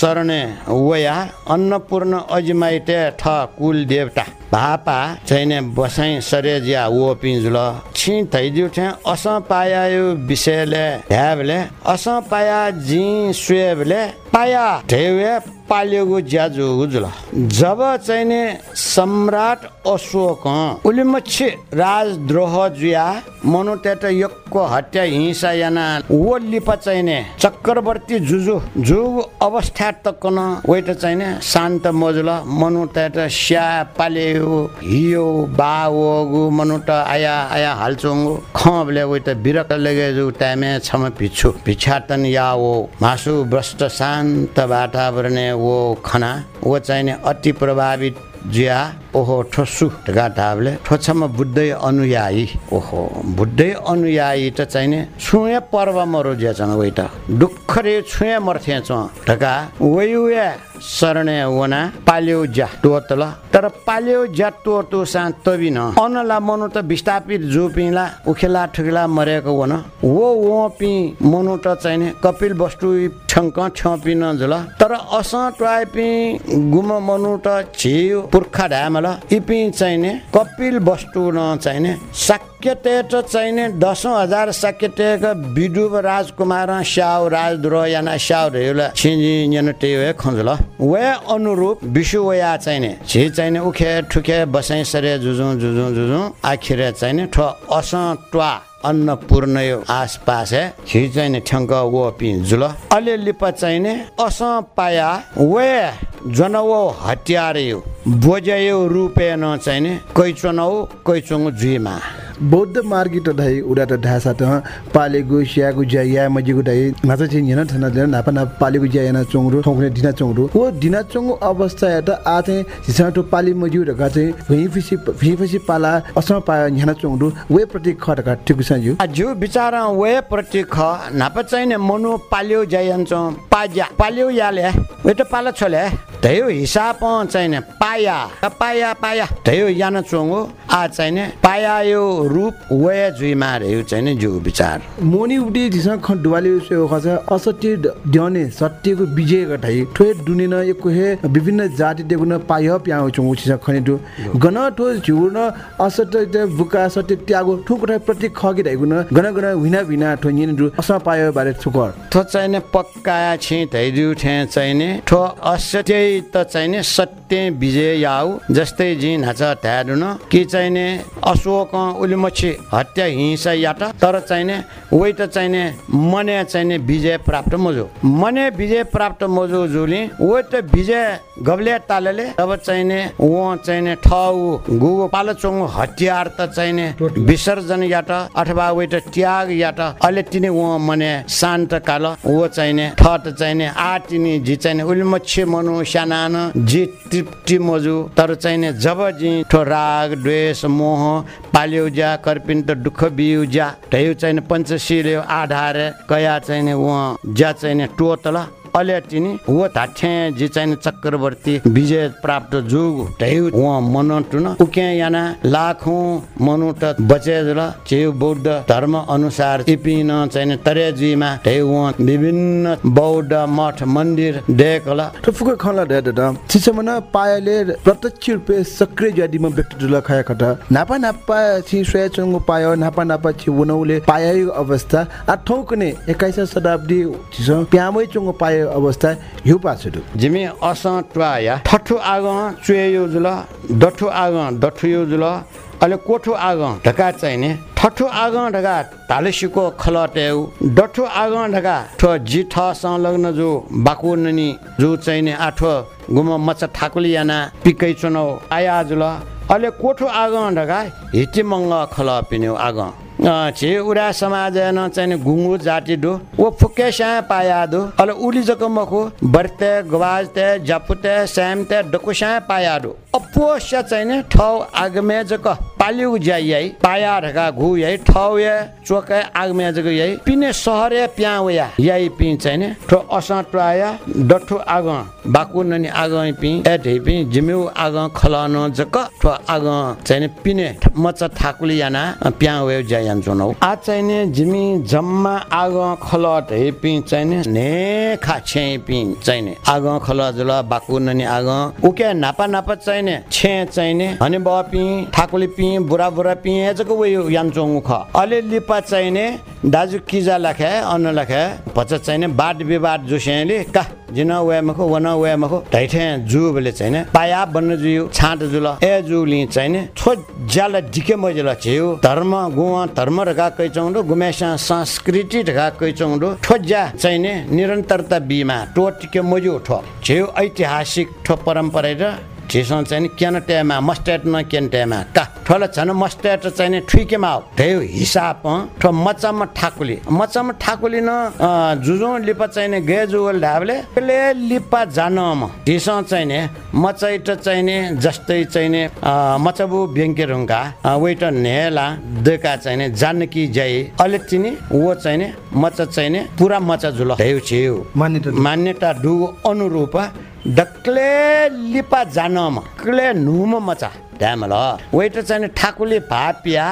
शरणे वया अन्नपूर्ण अजिमाइते ठ कुल देवता भापा चाहिने बसाइ सरेजिया वो पिंजुल छि थैदिउ ठे अस पाया यो विषयले ढ्याबले अस पाया जी सुएबले पाया ढेवे पालेको ज्याजु जुल जब चाहिने सम्राट अशोक उले मच्छे राजद्रोह जुया मनु तेट यक्को हत्या हिंसा याना वो लिप चाहिने चक्रवर्ती जुजु जुग अवस्था तकन वेट चाहिने शान्त मजुल मनु तेट स्या पालेयो हियो बावगु मनु त आया आया हाल्चोङ्गु खबले वेट बिरक लगे जु टाइमे छम पिछु पिछातन या वो मासु भ्रष्ट शान्त वातावरण वो खना वो चाहिने अति प्रभावित जिया ओहो ठोसु ढका ढाबले ठोछमा बुद्धै अनुयायी ओहो बुद्धै अनुयायी त चाहिने छुए पर्व मरो ज्या छन् वै त दुःख रे छुए मर्थे छ ढका वै शरणे वना पाल्यो ज्या टोतल तर पाल्यो ज्या टोटो सा तबिन अनला मनु त विस्थापित जोपिला उखेला ठुकेला मरेको वन वो वो पि मनु त चाहिने कपिल वस्तु ठङ्क छपिन झल तर अस ट्वाइपि गुम मनु त छियो पुर्खा ढामल इपि चाहिने कपिल वस्तु न चाहिने साक्यतेट चाहिने दसौँ हजार साक्यतेक विडुब राजकुमार स्याउ राजद्रोह याना स्याउ छिजी न्यन टेवे खंजल वे अनुरूप विशु वया चाहिने छि चाहिने उखे ठुखे बसाइ सरे जुजु जुजु जुजु आखिर चाहिने ठो अस ट्वा। अन्नपूर्ण यो आसपास हि चाहिने ठ्याङ्क वो पिजुल अलिअलि प चाहिने अस पाया वे जनवो हतियार यो बोजयो रुपे न चाहिने कैचनौ कैचोङ जुइमा। बौद्ध मार्गी त ढाइ उडा त ढासा त पालेगु स्यागु ज्या मजिगु ढाइ नाचा चाहिँ हेन ठना देन नापा ना पालेगु ज्या याना चोङरु ठोकने दिना चोङरु। ओ दिना चोङ अवस्था या त आ चाहिँ तो पाली मजिगु ढका चाहिँ भई फिसी पाला असम पा याना चोङरु वे प्रति खटका ठिकु सन्जु जो विचार वे प्रति ख नापा चाहिँ ने मनु पाल्यो ज्यायन्छ पाज्या पाल्यो याले त पाला छले। धयो हिसाब चाहिँ ने पाया पाया पाया धयो याना चोङो आ चाहिँ ने पाया यो रूप वे जुइमा रे चाहिँ नि जो विचार मोनी उडी दिस ख दुवाली से खस असत्य ड्यने सत्यको विजय गठाइ ठोए दुनिन एको हे विभिन्न जाति देगुन पाय प्याउ चुङ छिस खने दु गन ठो झुन असत्य बुका सत्य त्यागो ठुकटा प्रति खगि ढाइगुन गन गन विना विना ठो निन दु अस पाय बारे छुकर थो चाहिँ ने पक्का छि धैजु ठे चाहिँ ने ठो असत्य त चाहिँ ने सत्य विजय याउ जस्तै जिन हाच ठ्याडुन कि चाहिँ ने अशोक उलिमछि हत्या हिंसा याट तर चाहिने वही त चाहिने मने चाहिने विजय प्राप्त मोजो। मने विजय प्राप्त मोजो जुली वही त विजय गब्ले तालले तब चाहिने व चाहिने ठाउ गुगो पालचोङ हतियार त चाहिने विसर्जन याट अथवा वही त त्याग याट अहिले तिनी व मने शान्त काल वो चाहिने ठ त चाहिने आ तिनी जी चाहिने उलिमछि मनु सानान जी तृप्ति मोजु तर चाहिने जब जी ठो राग द्वेष मोह पाल्यो ज्या कर्पिन त दुःख बिउ ज्या ढैउ चाहिने पञ्चशील आधार कया चाहिने उहाँ ज्या चाहिने टोतल अले तिनी वो धाठे जी चाहिने चक्रवर्ती विजय प्राप्त जुग ढैउ उहाँ मनटुन उके याना लाखौँ मनु त बचे र चेउ बौद्ध धर्म अनुसार इपिन चाहिने तरे जुइमा ढैउ विभिन्न बौद्ध मठ मन्दिर देखल त फुक खला द छिसमन पायले प्रत्यक्ष रूपे सक्रिय ज्यादिमा व्यक्तित्व खाया खट। नापा नापा छि स्वय चंगो पायो नापा नापा छि वनौले पायो अवस्था। आ ठौकने 21 शताब्दी प्यामै चंगो पायो। अवस्था यो पाछुदु जिमी अस ट्वाया ठठु आग चुयो जुल दठु आग दठु यो जुल अहिले कोठु आग ढका चाहिने ठठु आग ढका तालसिको खलटेउ डठु आग ढका ठो जी ठ संलग्न जो बाकु ननी जो चाहिने आठो गुम मच्चा ठाकुली याना पिकै चुनौ आया जुल अहिले कोठु आग ढका हिटी मङ्ग खल पिन्यौ आग छि उरा समाज न चाहिँ गुङ्गु जाति दो ओ फुके स्या पाया दो अल उली जक मखो बर्ते गवाजते जापुते स्यामते डको स्या पाया दो अपोष्य चाहिँ ठाउँ आगमे जक पालिउ ज्याइ याइ पाया ढका घु याइ ठाउँ या चोका आगमे जक याइ पिने सहरे प्या वया याइ पि चाहिँ नि ठो असा ट्राया डठो आग बाकु ननि आग पि ए पि जिम्यु आग खलन जक ठो आग चाहिँ नि पिने मचा थाकुली याना प्या वे ज्यायान चोनौ आ चाहिँ नि जिमी जम्मा आग खलट हे पि चाहिँ नि ने खा छे पि चाहिँ नि आग खल जुल बाकु ननि आग। उके नापा नापा चाहिँ नि छे चाहिँ नि हने ब पि ठाकुली पि बुरा बुरा पि एजको वे यानचोङ ख अले लिपा चाहिँ नि दाजु किजा लखे अन्न लखे भच चाहिँ नि बाड विवाद जुसेले का जिन वे मखो वन वे मखो ढैठे जु बेले चाहिँ नि पाया बन्न जुयु छाट जुल ए जुली चाहिँ नि छो ज्याला डिके मजल छिउ धर्म गु धर्म रका कै चौँडो गुमेसा संस्कृति ढका कै चौँडो ठोज्या चाहिँ नि निरन्तरता बिमा टोटिके मजु ठो छिउ ऐतिहासिक ठो परम्परा र ठिसन चाहिँ नि क्यान टेमा मस्टेट न क्यान टेमा का ठोला छन मस्टेट चाहिँ नि ठुइकेमा हो ढेउ हिसाब ठो मचाम ठाकुली मचाम ठाकुली न जुजो लिपा चाहिँ नि गे जुगल ढाबले ले लिपा जानमा ठिसन चाहिँ नि मचैट चाहिँ नि जस्तै चाहिँ नि अ, मचबु ब्याङ्के रुङ्गा वेट नेला देका चाहिँ नि जानकी जय अले चिनी वो चाहिँ नि मचा चाहिँ नि पुरा मचा मान्यता मान्यता डु अनुरूप डक्ले लिपा जानमा। क्ले नुम मचा ड्यामल वेट चाहिँ ठाकुले भात पिया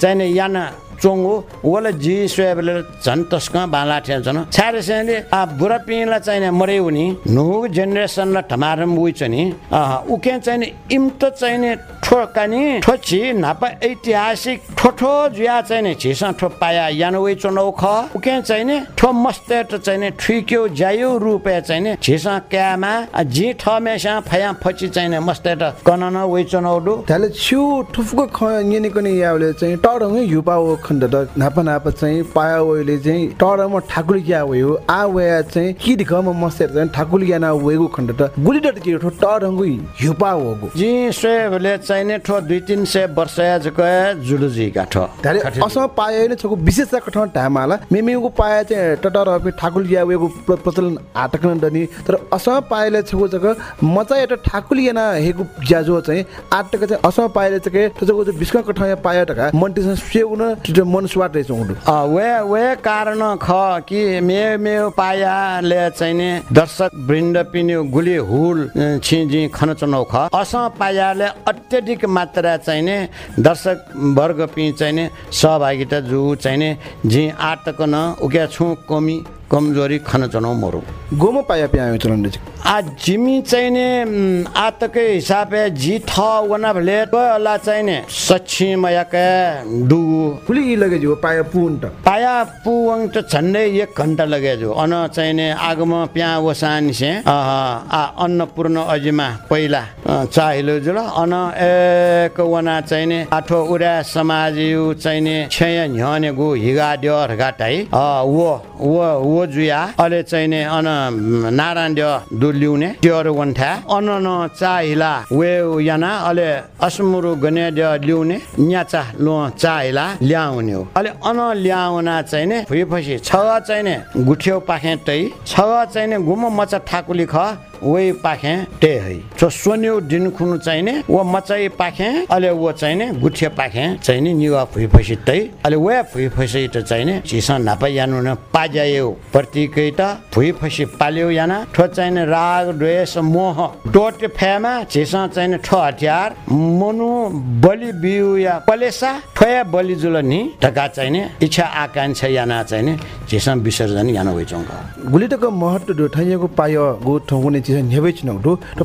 चाहिँ याना चोङ्गो वला जी सोयाबले झन् तस्क बाला छ्यारे सेले आ बुढा पिङलाई चाहिँ मरे हुने नु जेनेरेसनलाई ठमारम उइछ नि। उके चाहिँ इम्त चाहिँ ठोकानी ठोची नापा ऐतिहासिक ठोठो जुया चाहिँ नि छिसा ठो पाया यान वे चुनाउ ख उके चाहिँ नि ठो मस्ते चाहिँ नि ठुक्यो ज्यायो रुपे चाहिँ नि छिसा क्यामा जी ठमेसा फया फची चाहिँ नि मस्ते कनन वे चुनाउ त्याले छिउ ठुफको ख चाहिँ खण्ड द नापा नापा चाहिँ पाया ओइले चाहिँ टडम ठाकुर क्या वयो आ वया चाहिँ कि दिखम मस्ते चाहिँ ठाकुर या ना वेगो खण्ड त गुली डट के ठो टडङगु युपा होगो जी सोले चाहिँ नि ठो दुई तिन सय वर्ष जको जुलुजी काठो त्याले असम पाया नै छको विशेष कठ ढामाला मेमेको पाया चाहिँ टटर अपि ठाकुर या वेगो प्र- प्रचलन आटकन दनी तर असम पायाले छको जक मचा एउटा ठाकुर या ना हेगु ज्याजो चाहिँ आटक चाहिँ असम पायाले चाहिँ चाहिँ विस्क कठ पाया टका मन्टिसन सेउन त्यो मन स्वाट रहेछ वे वे कारण ख कि मे मे पायाले चाहिँ नि दर्शक वृन्द पिनि गुली हुल छिजी खन चुनाउ ख। अस पायाले अत्यधिक मात्रा चाहिँ नि दर्शक वर्ग पि नि सहभागिता जु चाहिँ नि जी आटक न उके छु कमी कमजोरी खन चुनाउ मरु। गोमो पाया प्यायो चलन आ जिमी चाहिँ नि उम्, आतकै हिसाबे जी ठ वना भले तो अल्ला चाहिँ नि सच्छी मयाके डु फुली लगे जो पाया पुन त। पाया पुवङ त झन्डै एक घन्टा लगे जो अन चाहिँ नि आगमा प्या वसान से आ अन्नपूर्ण अजिमा पहिला। चाहिलो जुल अन एक वना चाहिँ नि आठो उडा समाज यु चाहिँ नि छय न्हने गु हिगा ड्यो घाटाइ वो वो वो जुया। अले चाहिँ नि अन नारायण ड्यो दु ल्याउने ट्योर वन्ठा अन न चाहिला वे याना अले असमुरु गने ल्याउने न्याचा लो चाहिला ल्याउने हो अले अन ल्याउना चाहिँ नि फुइपछि छ चाहिँ गुठ्यो पाखे तै छ चाहिँ गुम मचा ठाकुली ख वे पाखे टे है। चो सोन्यौ दिन खुनु चाहिँ नि वो मचाइ पाखे अले वो चाहिँ नि गुठ्यो पाखे चाहिँ नि निवा फुइपछि तै अले वे फुइपछि त चाहिँ नि चिसा नापा यानु न पाजायो। प्रतिकै त फुइपछि पाल्यो याना ठो चाहिँ नि राग द्वेष मोह टोट फेमा चिसा चाहिँ नि ठो हतियार मनु बलि बिउ या पलेसा ठोया बलि जुल नि ढका चाहिँ नि इच्छा आकांक्षा याना चाहिँ नि चिसा विसर्जन याना होइचौँ गुलिटको महत्व ठैयको पायो गु चिज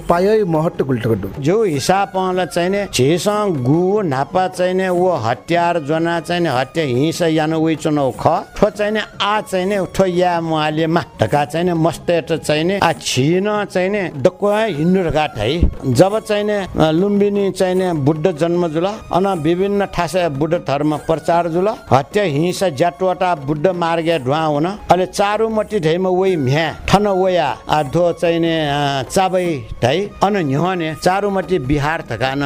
पायो महत्व गुलिटको दु जो हिसाबले चाहिँ नि छेस गु नापा चाहिँ नि वो हतियार जना चाहिँ नि हत्या हिंसा यान उही चुनाउ ख ठो चाहिँ नि आ चाहिँ नि ठो या मुहालेमा ढका चाहिँ नि मस्तेट चाहिँ नि आ छिन चाहिँ नि डक्को हिँड्नु ढका है जब चाहिँ नि अ, लुम्बिनी चाहिँ नि बुद्ध जन्म जुल अन विभिन्न ठासे बुद्ध धर्म प्रचार जुल हत्या हिंसा ज्याटवटा बुद्ध मार्गे ढुवा हुन अहिले चारुमटी ढैमा वही म्या ठन वया आ धो चाहिँ नि अ, चाबै ढै अन चारुमटी बिहार थकान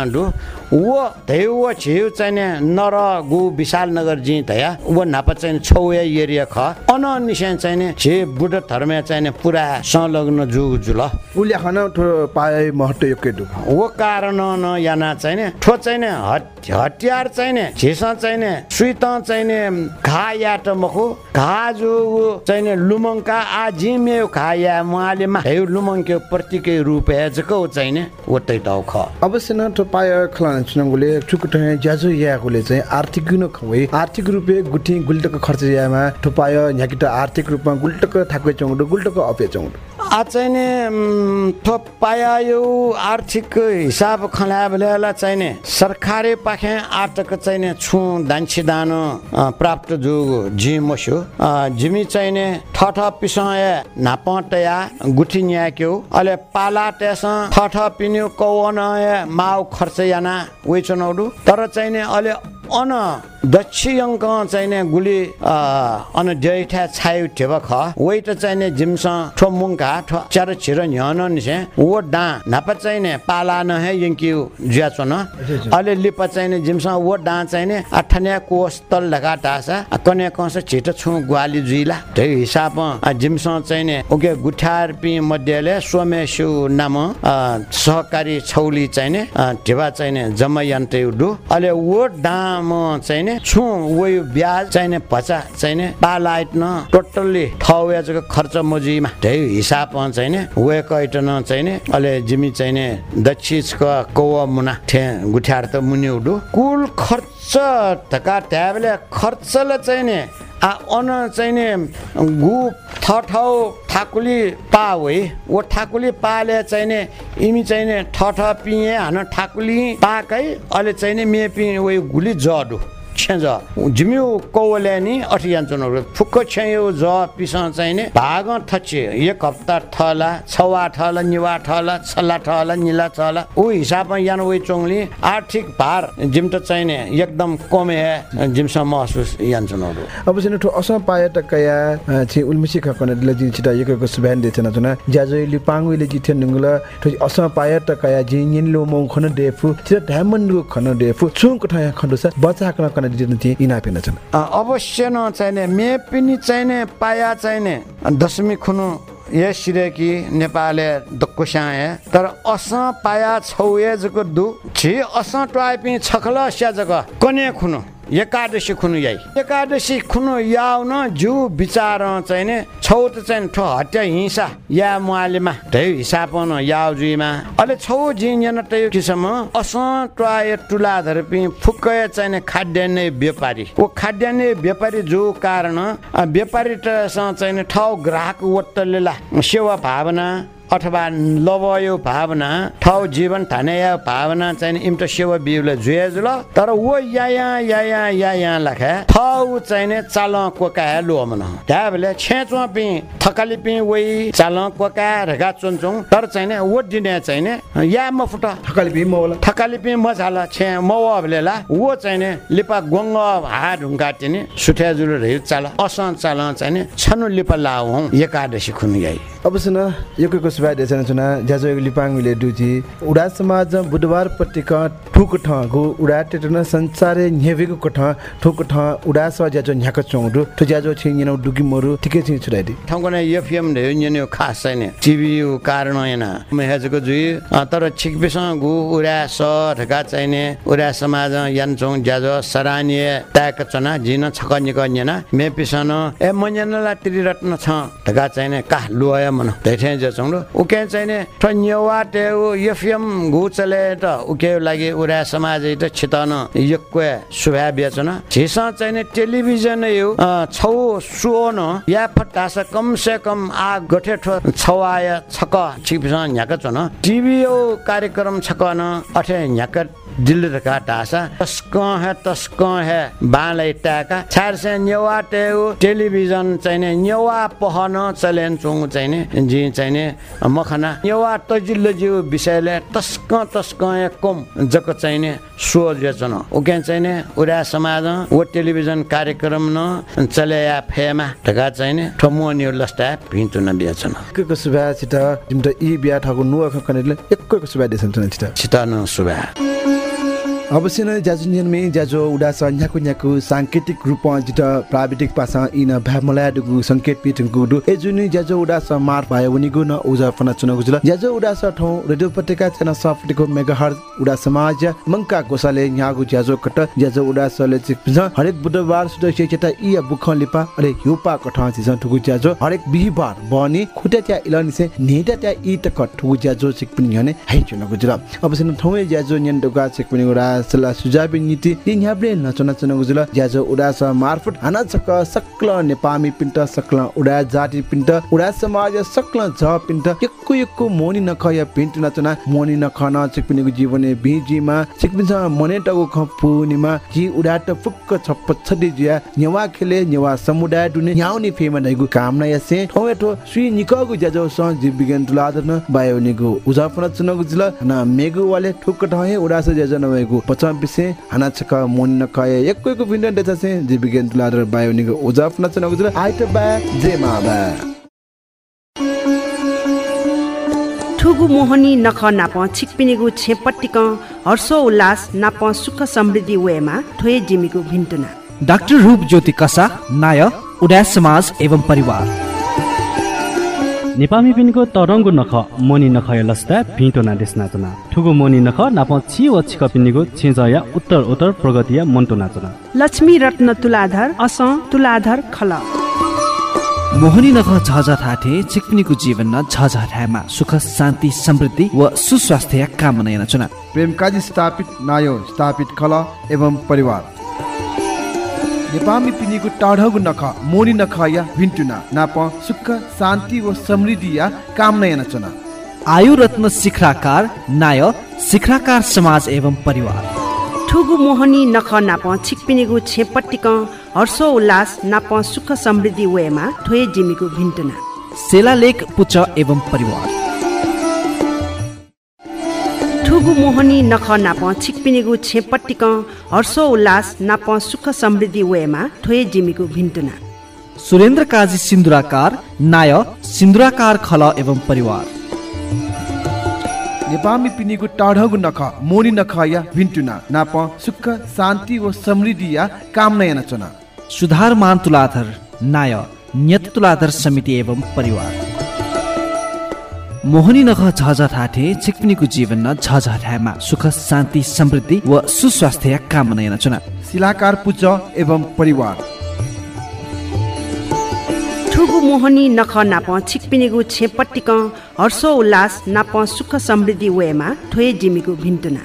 वो धै वो छिउ चाहिने नर गु विशाल नगर जी धया वो नापा चाहिने छौया एरिया ख। अन निशान चाहिने छे बुढ धर्म चाहिने पुरा संलग्न जुग जुल। उल्या खन पाए महत्व योग्य दु वो कारण न याना चाहिने ठो चाहिने हट हतियार चाहिने झेस चाहिने सुइत चाहिने घा याट मखु घा जो चाहिने लुमङका आ जिमे घा या मुआले मा हे लुमङके प्रतीकै रूप है जको चाहिने वतै टाउ ख। अवश्य न ठो पाए खलान चुनगुले ठुक ठे ज्याजो यागुले चाहिँ आर्थिक गुण खवे आर्थिक रूपे गुठी गुल्टक खर्च यामा पाए न्याकिट आर्थिक रूपमा गुल्टक थाक्वे चौडो गुल्टक अपे चौडो आ चाहिने म, थो पाया आर्थिक हिसाब खला बेला चाहिने सरकारी पाखे आटक चाहिने छु दान्छी दान प्राप्त जो अ, जिमी चाहिने ठठ पिसाए नापटया गुठी न्याक्यो। अले पाला तेस ठठ पिन्यो कौन माउ खर्च याना चुनौडु तर चाहिने अले अन। दक्षि अङ्क चाहिने गुली अन जैठा छायु ठेव ख। वेट चाहिने जिम्स ठो मुङ्का ठो चार छिर न्यन निसे। वो डा नापा चाहिने पाला न हे यङ्क्यु ज्याचो न अले लिप चाहिने जिम्स वो डा चाहिने अठन्या कोस तल लगा टासा। कन्या कस छिट छु ग्वाली जुइला। त्यही हिसाब जिम्स चाहिने ओके गुठार पि मध्यले सोमेसु नाम सहकारी छौली चाहिने ढेवा चाहिने जमयन्ते उडु अले वो डाम चाहिने छु वो ब्याज चाहिने भचा चाहिने पालाइट न टोटल्ली ठाउँ खर्च मजुरीमा त्यही हिसाब चाहिने वे कैटन चाहिने अले जिमी चाहिने दक्षिणको कौ मुना ठे गुठ्यार त मुनि उडु कुल खर्च धका ट्याबले खर्चले चाहिने आ अन चाहिने गु ठठाउ ठाकुली पा है ओ ठाकुली पाले चाहिने इमी चाहिने ठठ पिए हान ठाकुली पाकै अहिले चाहिने मे पि उयो गुली जडु। छेज झिम्यु कौले नि अठियान चुनौरो फुक्क छेयो ज पिस चाहिने भाग थचे एक हप्ता ठला छवा ठल निवा ठल छल्ला ठल निला ठल ऊ हिसाबमा यान उयो चोङली आर्थिक भार जिम त चाहिने एकदम कमे जिमसँग महसुस यान चुनौरो अवश्य न ठो असम पाए कया छि उल्मिसी खकन दिल जि छिटा यकको सुबहान देछन जुना ज्याजो लिपाङ विले जिथे नुंगल ठो असम पाए त कया जि निन लो मौ खन देफु। छिटा लो खन देफु। छुङ कठा खण्डु छ बच्चा कन इना पेन छन् अ, अवश्य न चाहिने मे पनि चाहिने पाया चाहिने दशमी खुनु ये सिरेकी नेपाले दक्कुस्याए तर अस पाया छौए जको दु। छि अस ट्वाइपि छखल स्या जग। कने खुनु। एकादशी खुनु याइ एकादशी खुनु याउ न जु विचार चाहिने छौ त चाहिँ ठो हत्या हिंसा। या मुआलेमा धै हिसाब न याउ जुइमा अले छौ जिन तय किसम अस टुला धरपि फुक्कय चाहिने खाद्यान्न व्यापारी। ओ खाद्यान्न व्यापारी जो कारण व्यापारी त चाहिने ठाउँ ग्राहक वत्तलेला सेवा भावना अथवा लवयो भावना ठाउँ जीवन ठानेया भावना चाहिँ इम्ट सेवा बिउले जुएजुल तर वो याया याया याया लखे ठाउँ चाहिने चाल कोका लो मन। त्या बेले छेचुवा पि थकाली पि वही चाल कोका रेगा चुन्छौँ तर चाहिने वो दिने चाहिने या म फुट। थकाली पि मौला थकाली पि मजाला छे मौ बेला वो चाहिने लिपा गोङ्ग हा ढुङ्गा तिनी सुठ्या जुल रहे चाल असन चाल चाहिने छनु लिपा लाउ एकादशी खुन याई अवश्य न यकको सुबा जुना ज्याजो लिपाङ विले दुजी उडा समाज बुधबार पत्रिका ठुक ठ उडा टेटन संसारे न्हेवेको कठ ठुक ठ उडा स ज्याजो न्याक चौडु ठु ज्याजो छि यनो डुगी मरु ठिकै छि छुराइदि ठाउँको एफएम धेरै न्यन्यो खास छैन टिभी कारण होइन हेजको जुइ अ, तर छिकपिसँग गु उरा स ढका चाहिने उरा समाज यान्छौँ ज्याज सरानीय ट्याक चना जिन छक निक न्यना मे पिसन ए मन्यनला त्रिरत्न छ ढका चाहिने का लुया मन जछौँ र उके चाहिने ठ न्यवा ते एफएम गु चले त उके लागि उरा समाज त छितन। यक्वे सुभा बेचन झिस चाहिने टेलिभिजन यो। छौ सुन या फटास कम से कम आ गठे ठो छवाय छक छिपिस न्याक चन टिभी यो कार्यक्रम छक न अठे न्याक दिल रका टासा तस्क है तस्क है बालै टाका। छार से न्यवा टेउ टेलिभिजन चाहिने न्यवा पहन चलेन चोङ चाहिने जी चाहिने मखना। न्यवा तजिल्लो जिउ विषयले तस्क तस्क है कम जक चाहिने सो जेचन उके चाहिने उरा समाज वो टेलिभिजन कार्यक्रम न चलेया फेमा ढका चाहिने ठमो न्यु लस्टा भिन्तु न बेचन यकको सुबा छिटा जिमटा इ बिया ठगु नुवा खकनेले यकको सुबा देछन छन छिटा। छिटा न सुबा अवश्य नै ज्याजु नियनमे ज्याजो उडा न्याकु न्याकु सांकेतिक रूप जित प्राविधिक पासा इन भ्यामला दुगु संकेत पिट गुडु ए जुनि ज्याजो उडा मार भाय उनिगु न उजा फना चुन गुजुल ज्याजो उडा स ठौ रेडियो पत्रिका चना सफ्टको मेगाहर्ज उडा समाज मंका गोसाले न्यागु ज्याजो कट ज्याजो उडा स ले चिक हरेक बुधबार सुद चेता इ बुख लिपा अरे युपा कठा चिस ठुगु ज्याजो हरेक बिहिबार बनी खुट्या त्या इलनि से नेटा त्या इ त कट ठुगु ज्याजो चिक पिन हने हाइ चुन गुजुल अवश्य न ठौ ज्याजो न्यन दुगा चिक पिन उडा सला सुजाबि नीति दिन ह्याब्रे नचना चना गुजुल ज्याजो उडा स मार्फत हाना चक सक्ल नेपामी पिन्ट सक्ल उडा जाति पिन्ट उडा समाज सक्ल झ पिन्ट यक्कु यक्कु मोनी नखय पिन्ट नचना मोनी नखन चिकपिनीको जीवने बिजीमा चिकपिन्छ मने टगु खपुनिमा जी उडा त फुक्क छप्प छदि जिया नेवा खेले नेवा समुदाय दुने न्याउनी फेमा नगु कामना यसे ठोएठो श्री निकगु ज्याजो स जीव विज्ञान तुलादन बायोनिगु उजापन चुनगु जिल न मेगु वाले ठुक्क ठहे उडा स ज्याजो नवेगु मोनी नखय यक्कु यक्कु पिन्ट देता से जीव विज्ञान तुलादन बायोनिगु उजापन चुनगु जिल आइट बा जे माबा। ठुगु मोहनी नख नाप छिकपिनेगु छेपट्टिक हर्षो उल्लास नाप सुख समृद्धि वेमा ठोए जिमीगु भिन्टुना। डाक्टर रूप ज्योति कसा नाय उडास समाज एवं परिवार। नेपामी पिनको तरङ्गु नख मोनी नख लस्ता भिटो नादेश नाचना ठुगु मोनी नख नाप छि व छिक पिनिगु छिजया उत्तर उत्तर प्रगतिया मन्टो नाचना। लक्ष्मी रत्न तुलाधर अस तुलाधर खल। मोहनी नख झझ थाटे चिकपिनीको जीवनमा झझ ठामा सुख शान्ति समृद्धि व सुस्वास्थ्य कामना नचुना। प्रेम काजी स्थापित नायो स्थापित कला एवं परिवार। नेपामी पिनीको टाढगु नख मोनी नख या भिन्टुना नाप सुख शान्ति व समृद्धि या कामना नचना। आयु रत्न शिखराकार नाय शिखराकार समाज एवं परिवार। ठुगु मोहनी नख नाप छिकपिनेगु छेपट्टिक हर्षो उल्लास नाप सुख समृद्धि वेमा ठोए जिमीगु भिन्टुना। सेलालेख पुच एवं परिवार। ठुगु मोहनी नख नाप छिकपिनेगु छेपट्टिक हर्षो उल्लास नाप सुख समृद्धि वेमा ठोए जिमीगु भिन्टुना। सुरेन्द्र काजी सिन्दुराकार नाय सिन्दुराकार खल एवं परिवार। नेपामी पिनीको टाढगु नख मोनी नख या भिन्टुना नाप सुख शान्ति व समृद्धि या कामना नचना सुधार मान तुलाधर नाय न्यत तुलाधर समिति एवं परिवार। मोहनी नख झझ ठाठे चिकपिनीको जीवनमा झझ ठामा सुख शान्ति समृद्धि व सुस्वास्थ्य कामना नचना शिलाकार पुज एवं परिवार। ठुगु मोहनी नख नाप छिकपिनेगु छेपट्टिक हर्षो उल्लास नाप सुख समृद्धि वेमा ठोए जिमीगु भिन्टुना।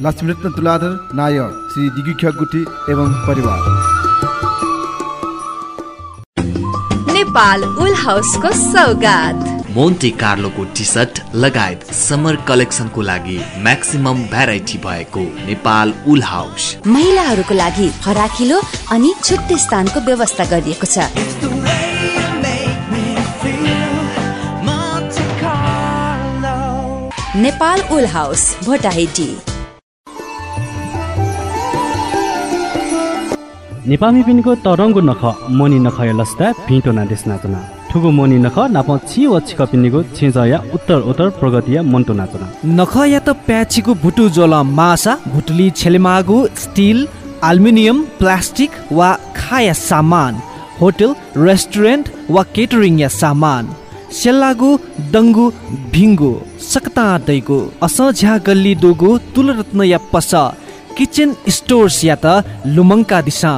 लक्ष्मीरत्न तुलाधर नाय श्री दिगु ख्यागुटी एवं परिवार। नेपाल उल हाउसको सौगात। मोन्टे कार्लोको टी सर्ट लगायत समर कलेक्सनको लागि म्याक्सिमम भेराइटी भएको नेपाल उल हाउस। महिलाहरूको लागि फराकिलो अनि छुट्टै स्थानको व्यवस्था गरिएको छ। नेपाल उल हाउस भोटाहेटी नेपामी पिनको तरङ्गु नख मोनी नख लस्ता भिटो नादेश नाचना। ठुगु मोनी नख नाप छि व छिक पिनिगु छिजया उत्तर उत्तर प्रगतिया मन्टो नाचना। नख या त प्याचीको भुटु जोल मासा भुटुली छेलेमागु स्टिल आल्मिनियम प्लास्टिक वा खाया सामान होटल रेस्टुरेन्ट वा केटरिङ या सामान सेल्लागु डङ्गु भिङ्गु सकता दैगु अस झ्या गल्ली दोगु तुलरत्न या पस किचन स्टोर्स या त लुमङ्का दिशा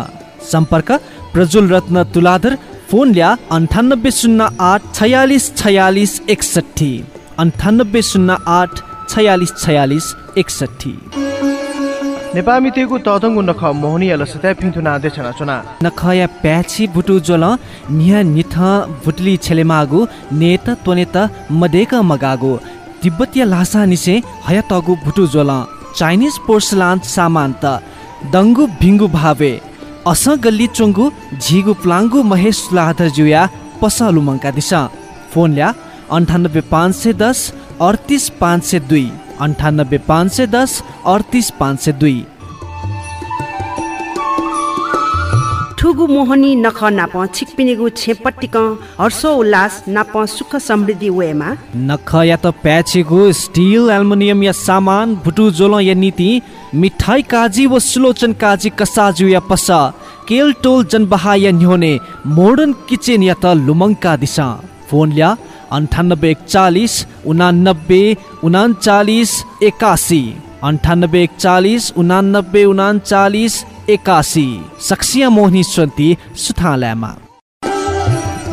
सम्पर्क प्रज्वल रत्न तुलाधर फोन ल्या अन्ठानब्बे शून्य आठ छयालिस छयालिस एकसट्ठी अन्ठानब्बे शून्य आठ छयालिस छयालिस एकसट्ठी तदङ्गु नख मोहनी पिन्थु नादेश नचना नखया प्याची बुटु जोल निहा निथ भुटली छेलेमागु नेत त्वनेत मदेक मगागु तिब्बतीय लासा निसे हया तगु भुटु जोल चाइनिज पोर्सलान सामान त दङ्गु भिङ्गु भावे अस गल्ली चोङ्गु झिगु प्लाङ्गु महेश सुलाधर जुया पसलु मङ्का दिशा। फोन ल्या अन्ठानब्बे पाँच सय दस अडतिस पाँच सय दुई। अन्ठानब्बे पाँच सय दस अडतिस पाँच सय दुई। ठुगु मोहनी नख नाप छिकपिनेगु छेपट्टिक हर्षो उल्लास नाप सुख समृद्धि वेमा नख या त प्याचेको स्टिल एल्युमिनियम या सामान भुटु जोल या नीति मिठाई काजी व सुलोचन काजी कसाजु या पसा केल टोल जनबहा या न्योने मोडर्न किचन या त लुमङ्का दिशा। फोन ल्या अन्ठानब्बे एकचालिस उनानब्बे उनाचालिस एकासी। अन्ठानब्बे एकचालिस उनानब्बे उनाचालिस एकासी सक्सिया मोहनी सुथा सुथाल्यामा।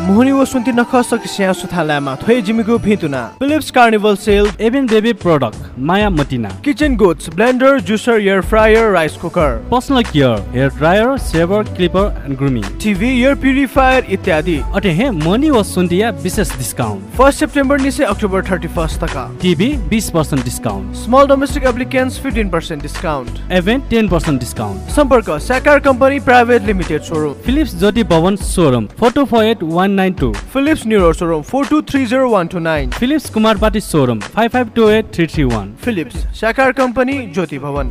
मोहनी व सुन्ती नख सकिस्या सुथालामा थ्वे जिमीको भितुना। Philips carnival sale Avent baby product Maya मटिना। Kitchen goods blender juicer air fryer rice cooker personal care hair dryer shaver clipper and grooming TV air purifier इत्यादि। अटे हे मनी व विशेष डिस्काउन्ट फर्स्ट सेप्टेम्बर निसे अक्टोबर थर्टी फर्स्ट तक TV बिस percent discount small domestic appliances fifteen percent discount Avent ten percent discount सम्पर्क Sakar company private limited showroom Philips Jyoti Bhawan showroom photo four eight one nine two Philips New Road showroom four two three zero one two nine Philips Kumar পাটির showroom five five two eight three three one Philips শাখার company Jyoti ভবন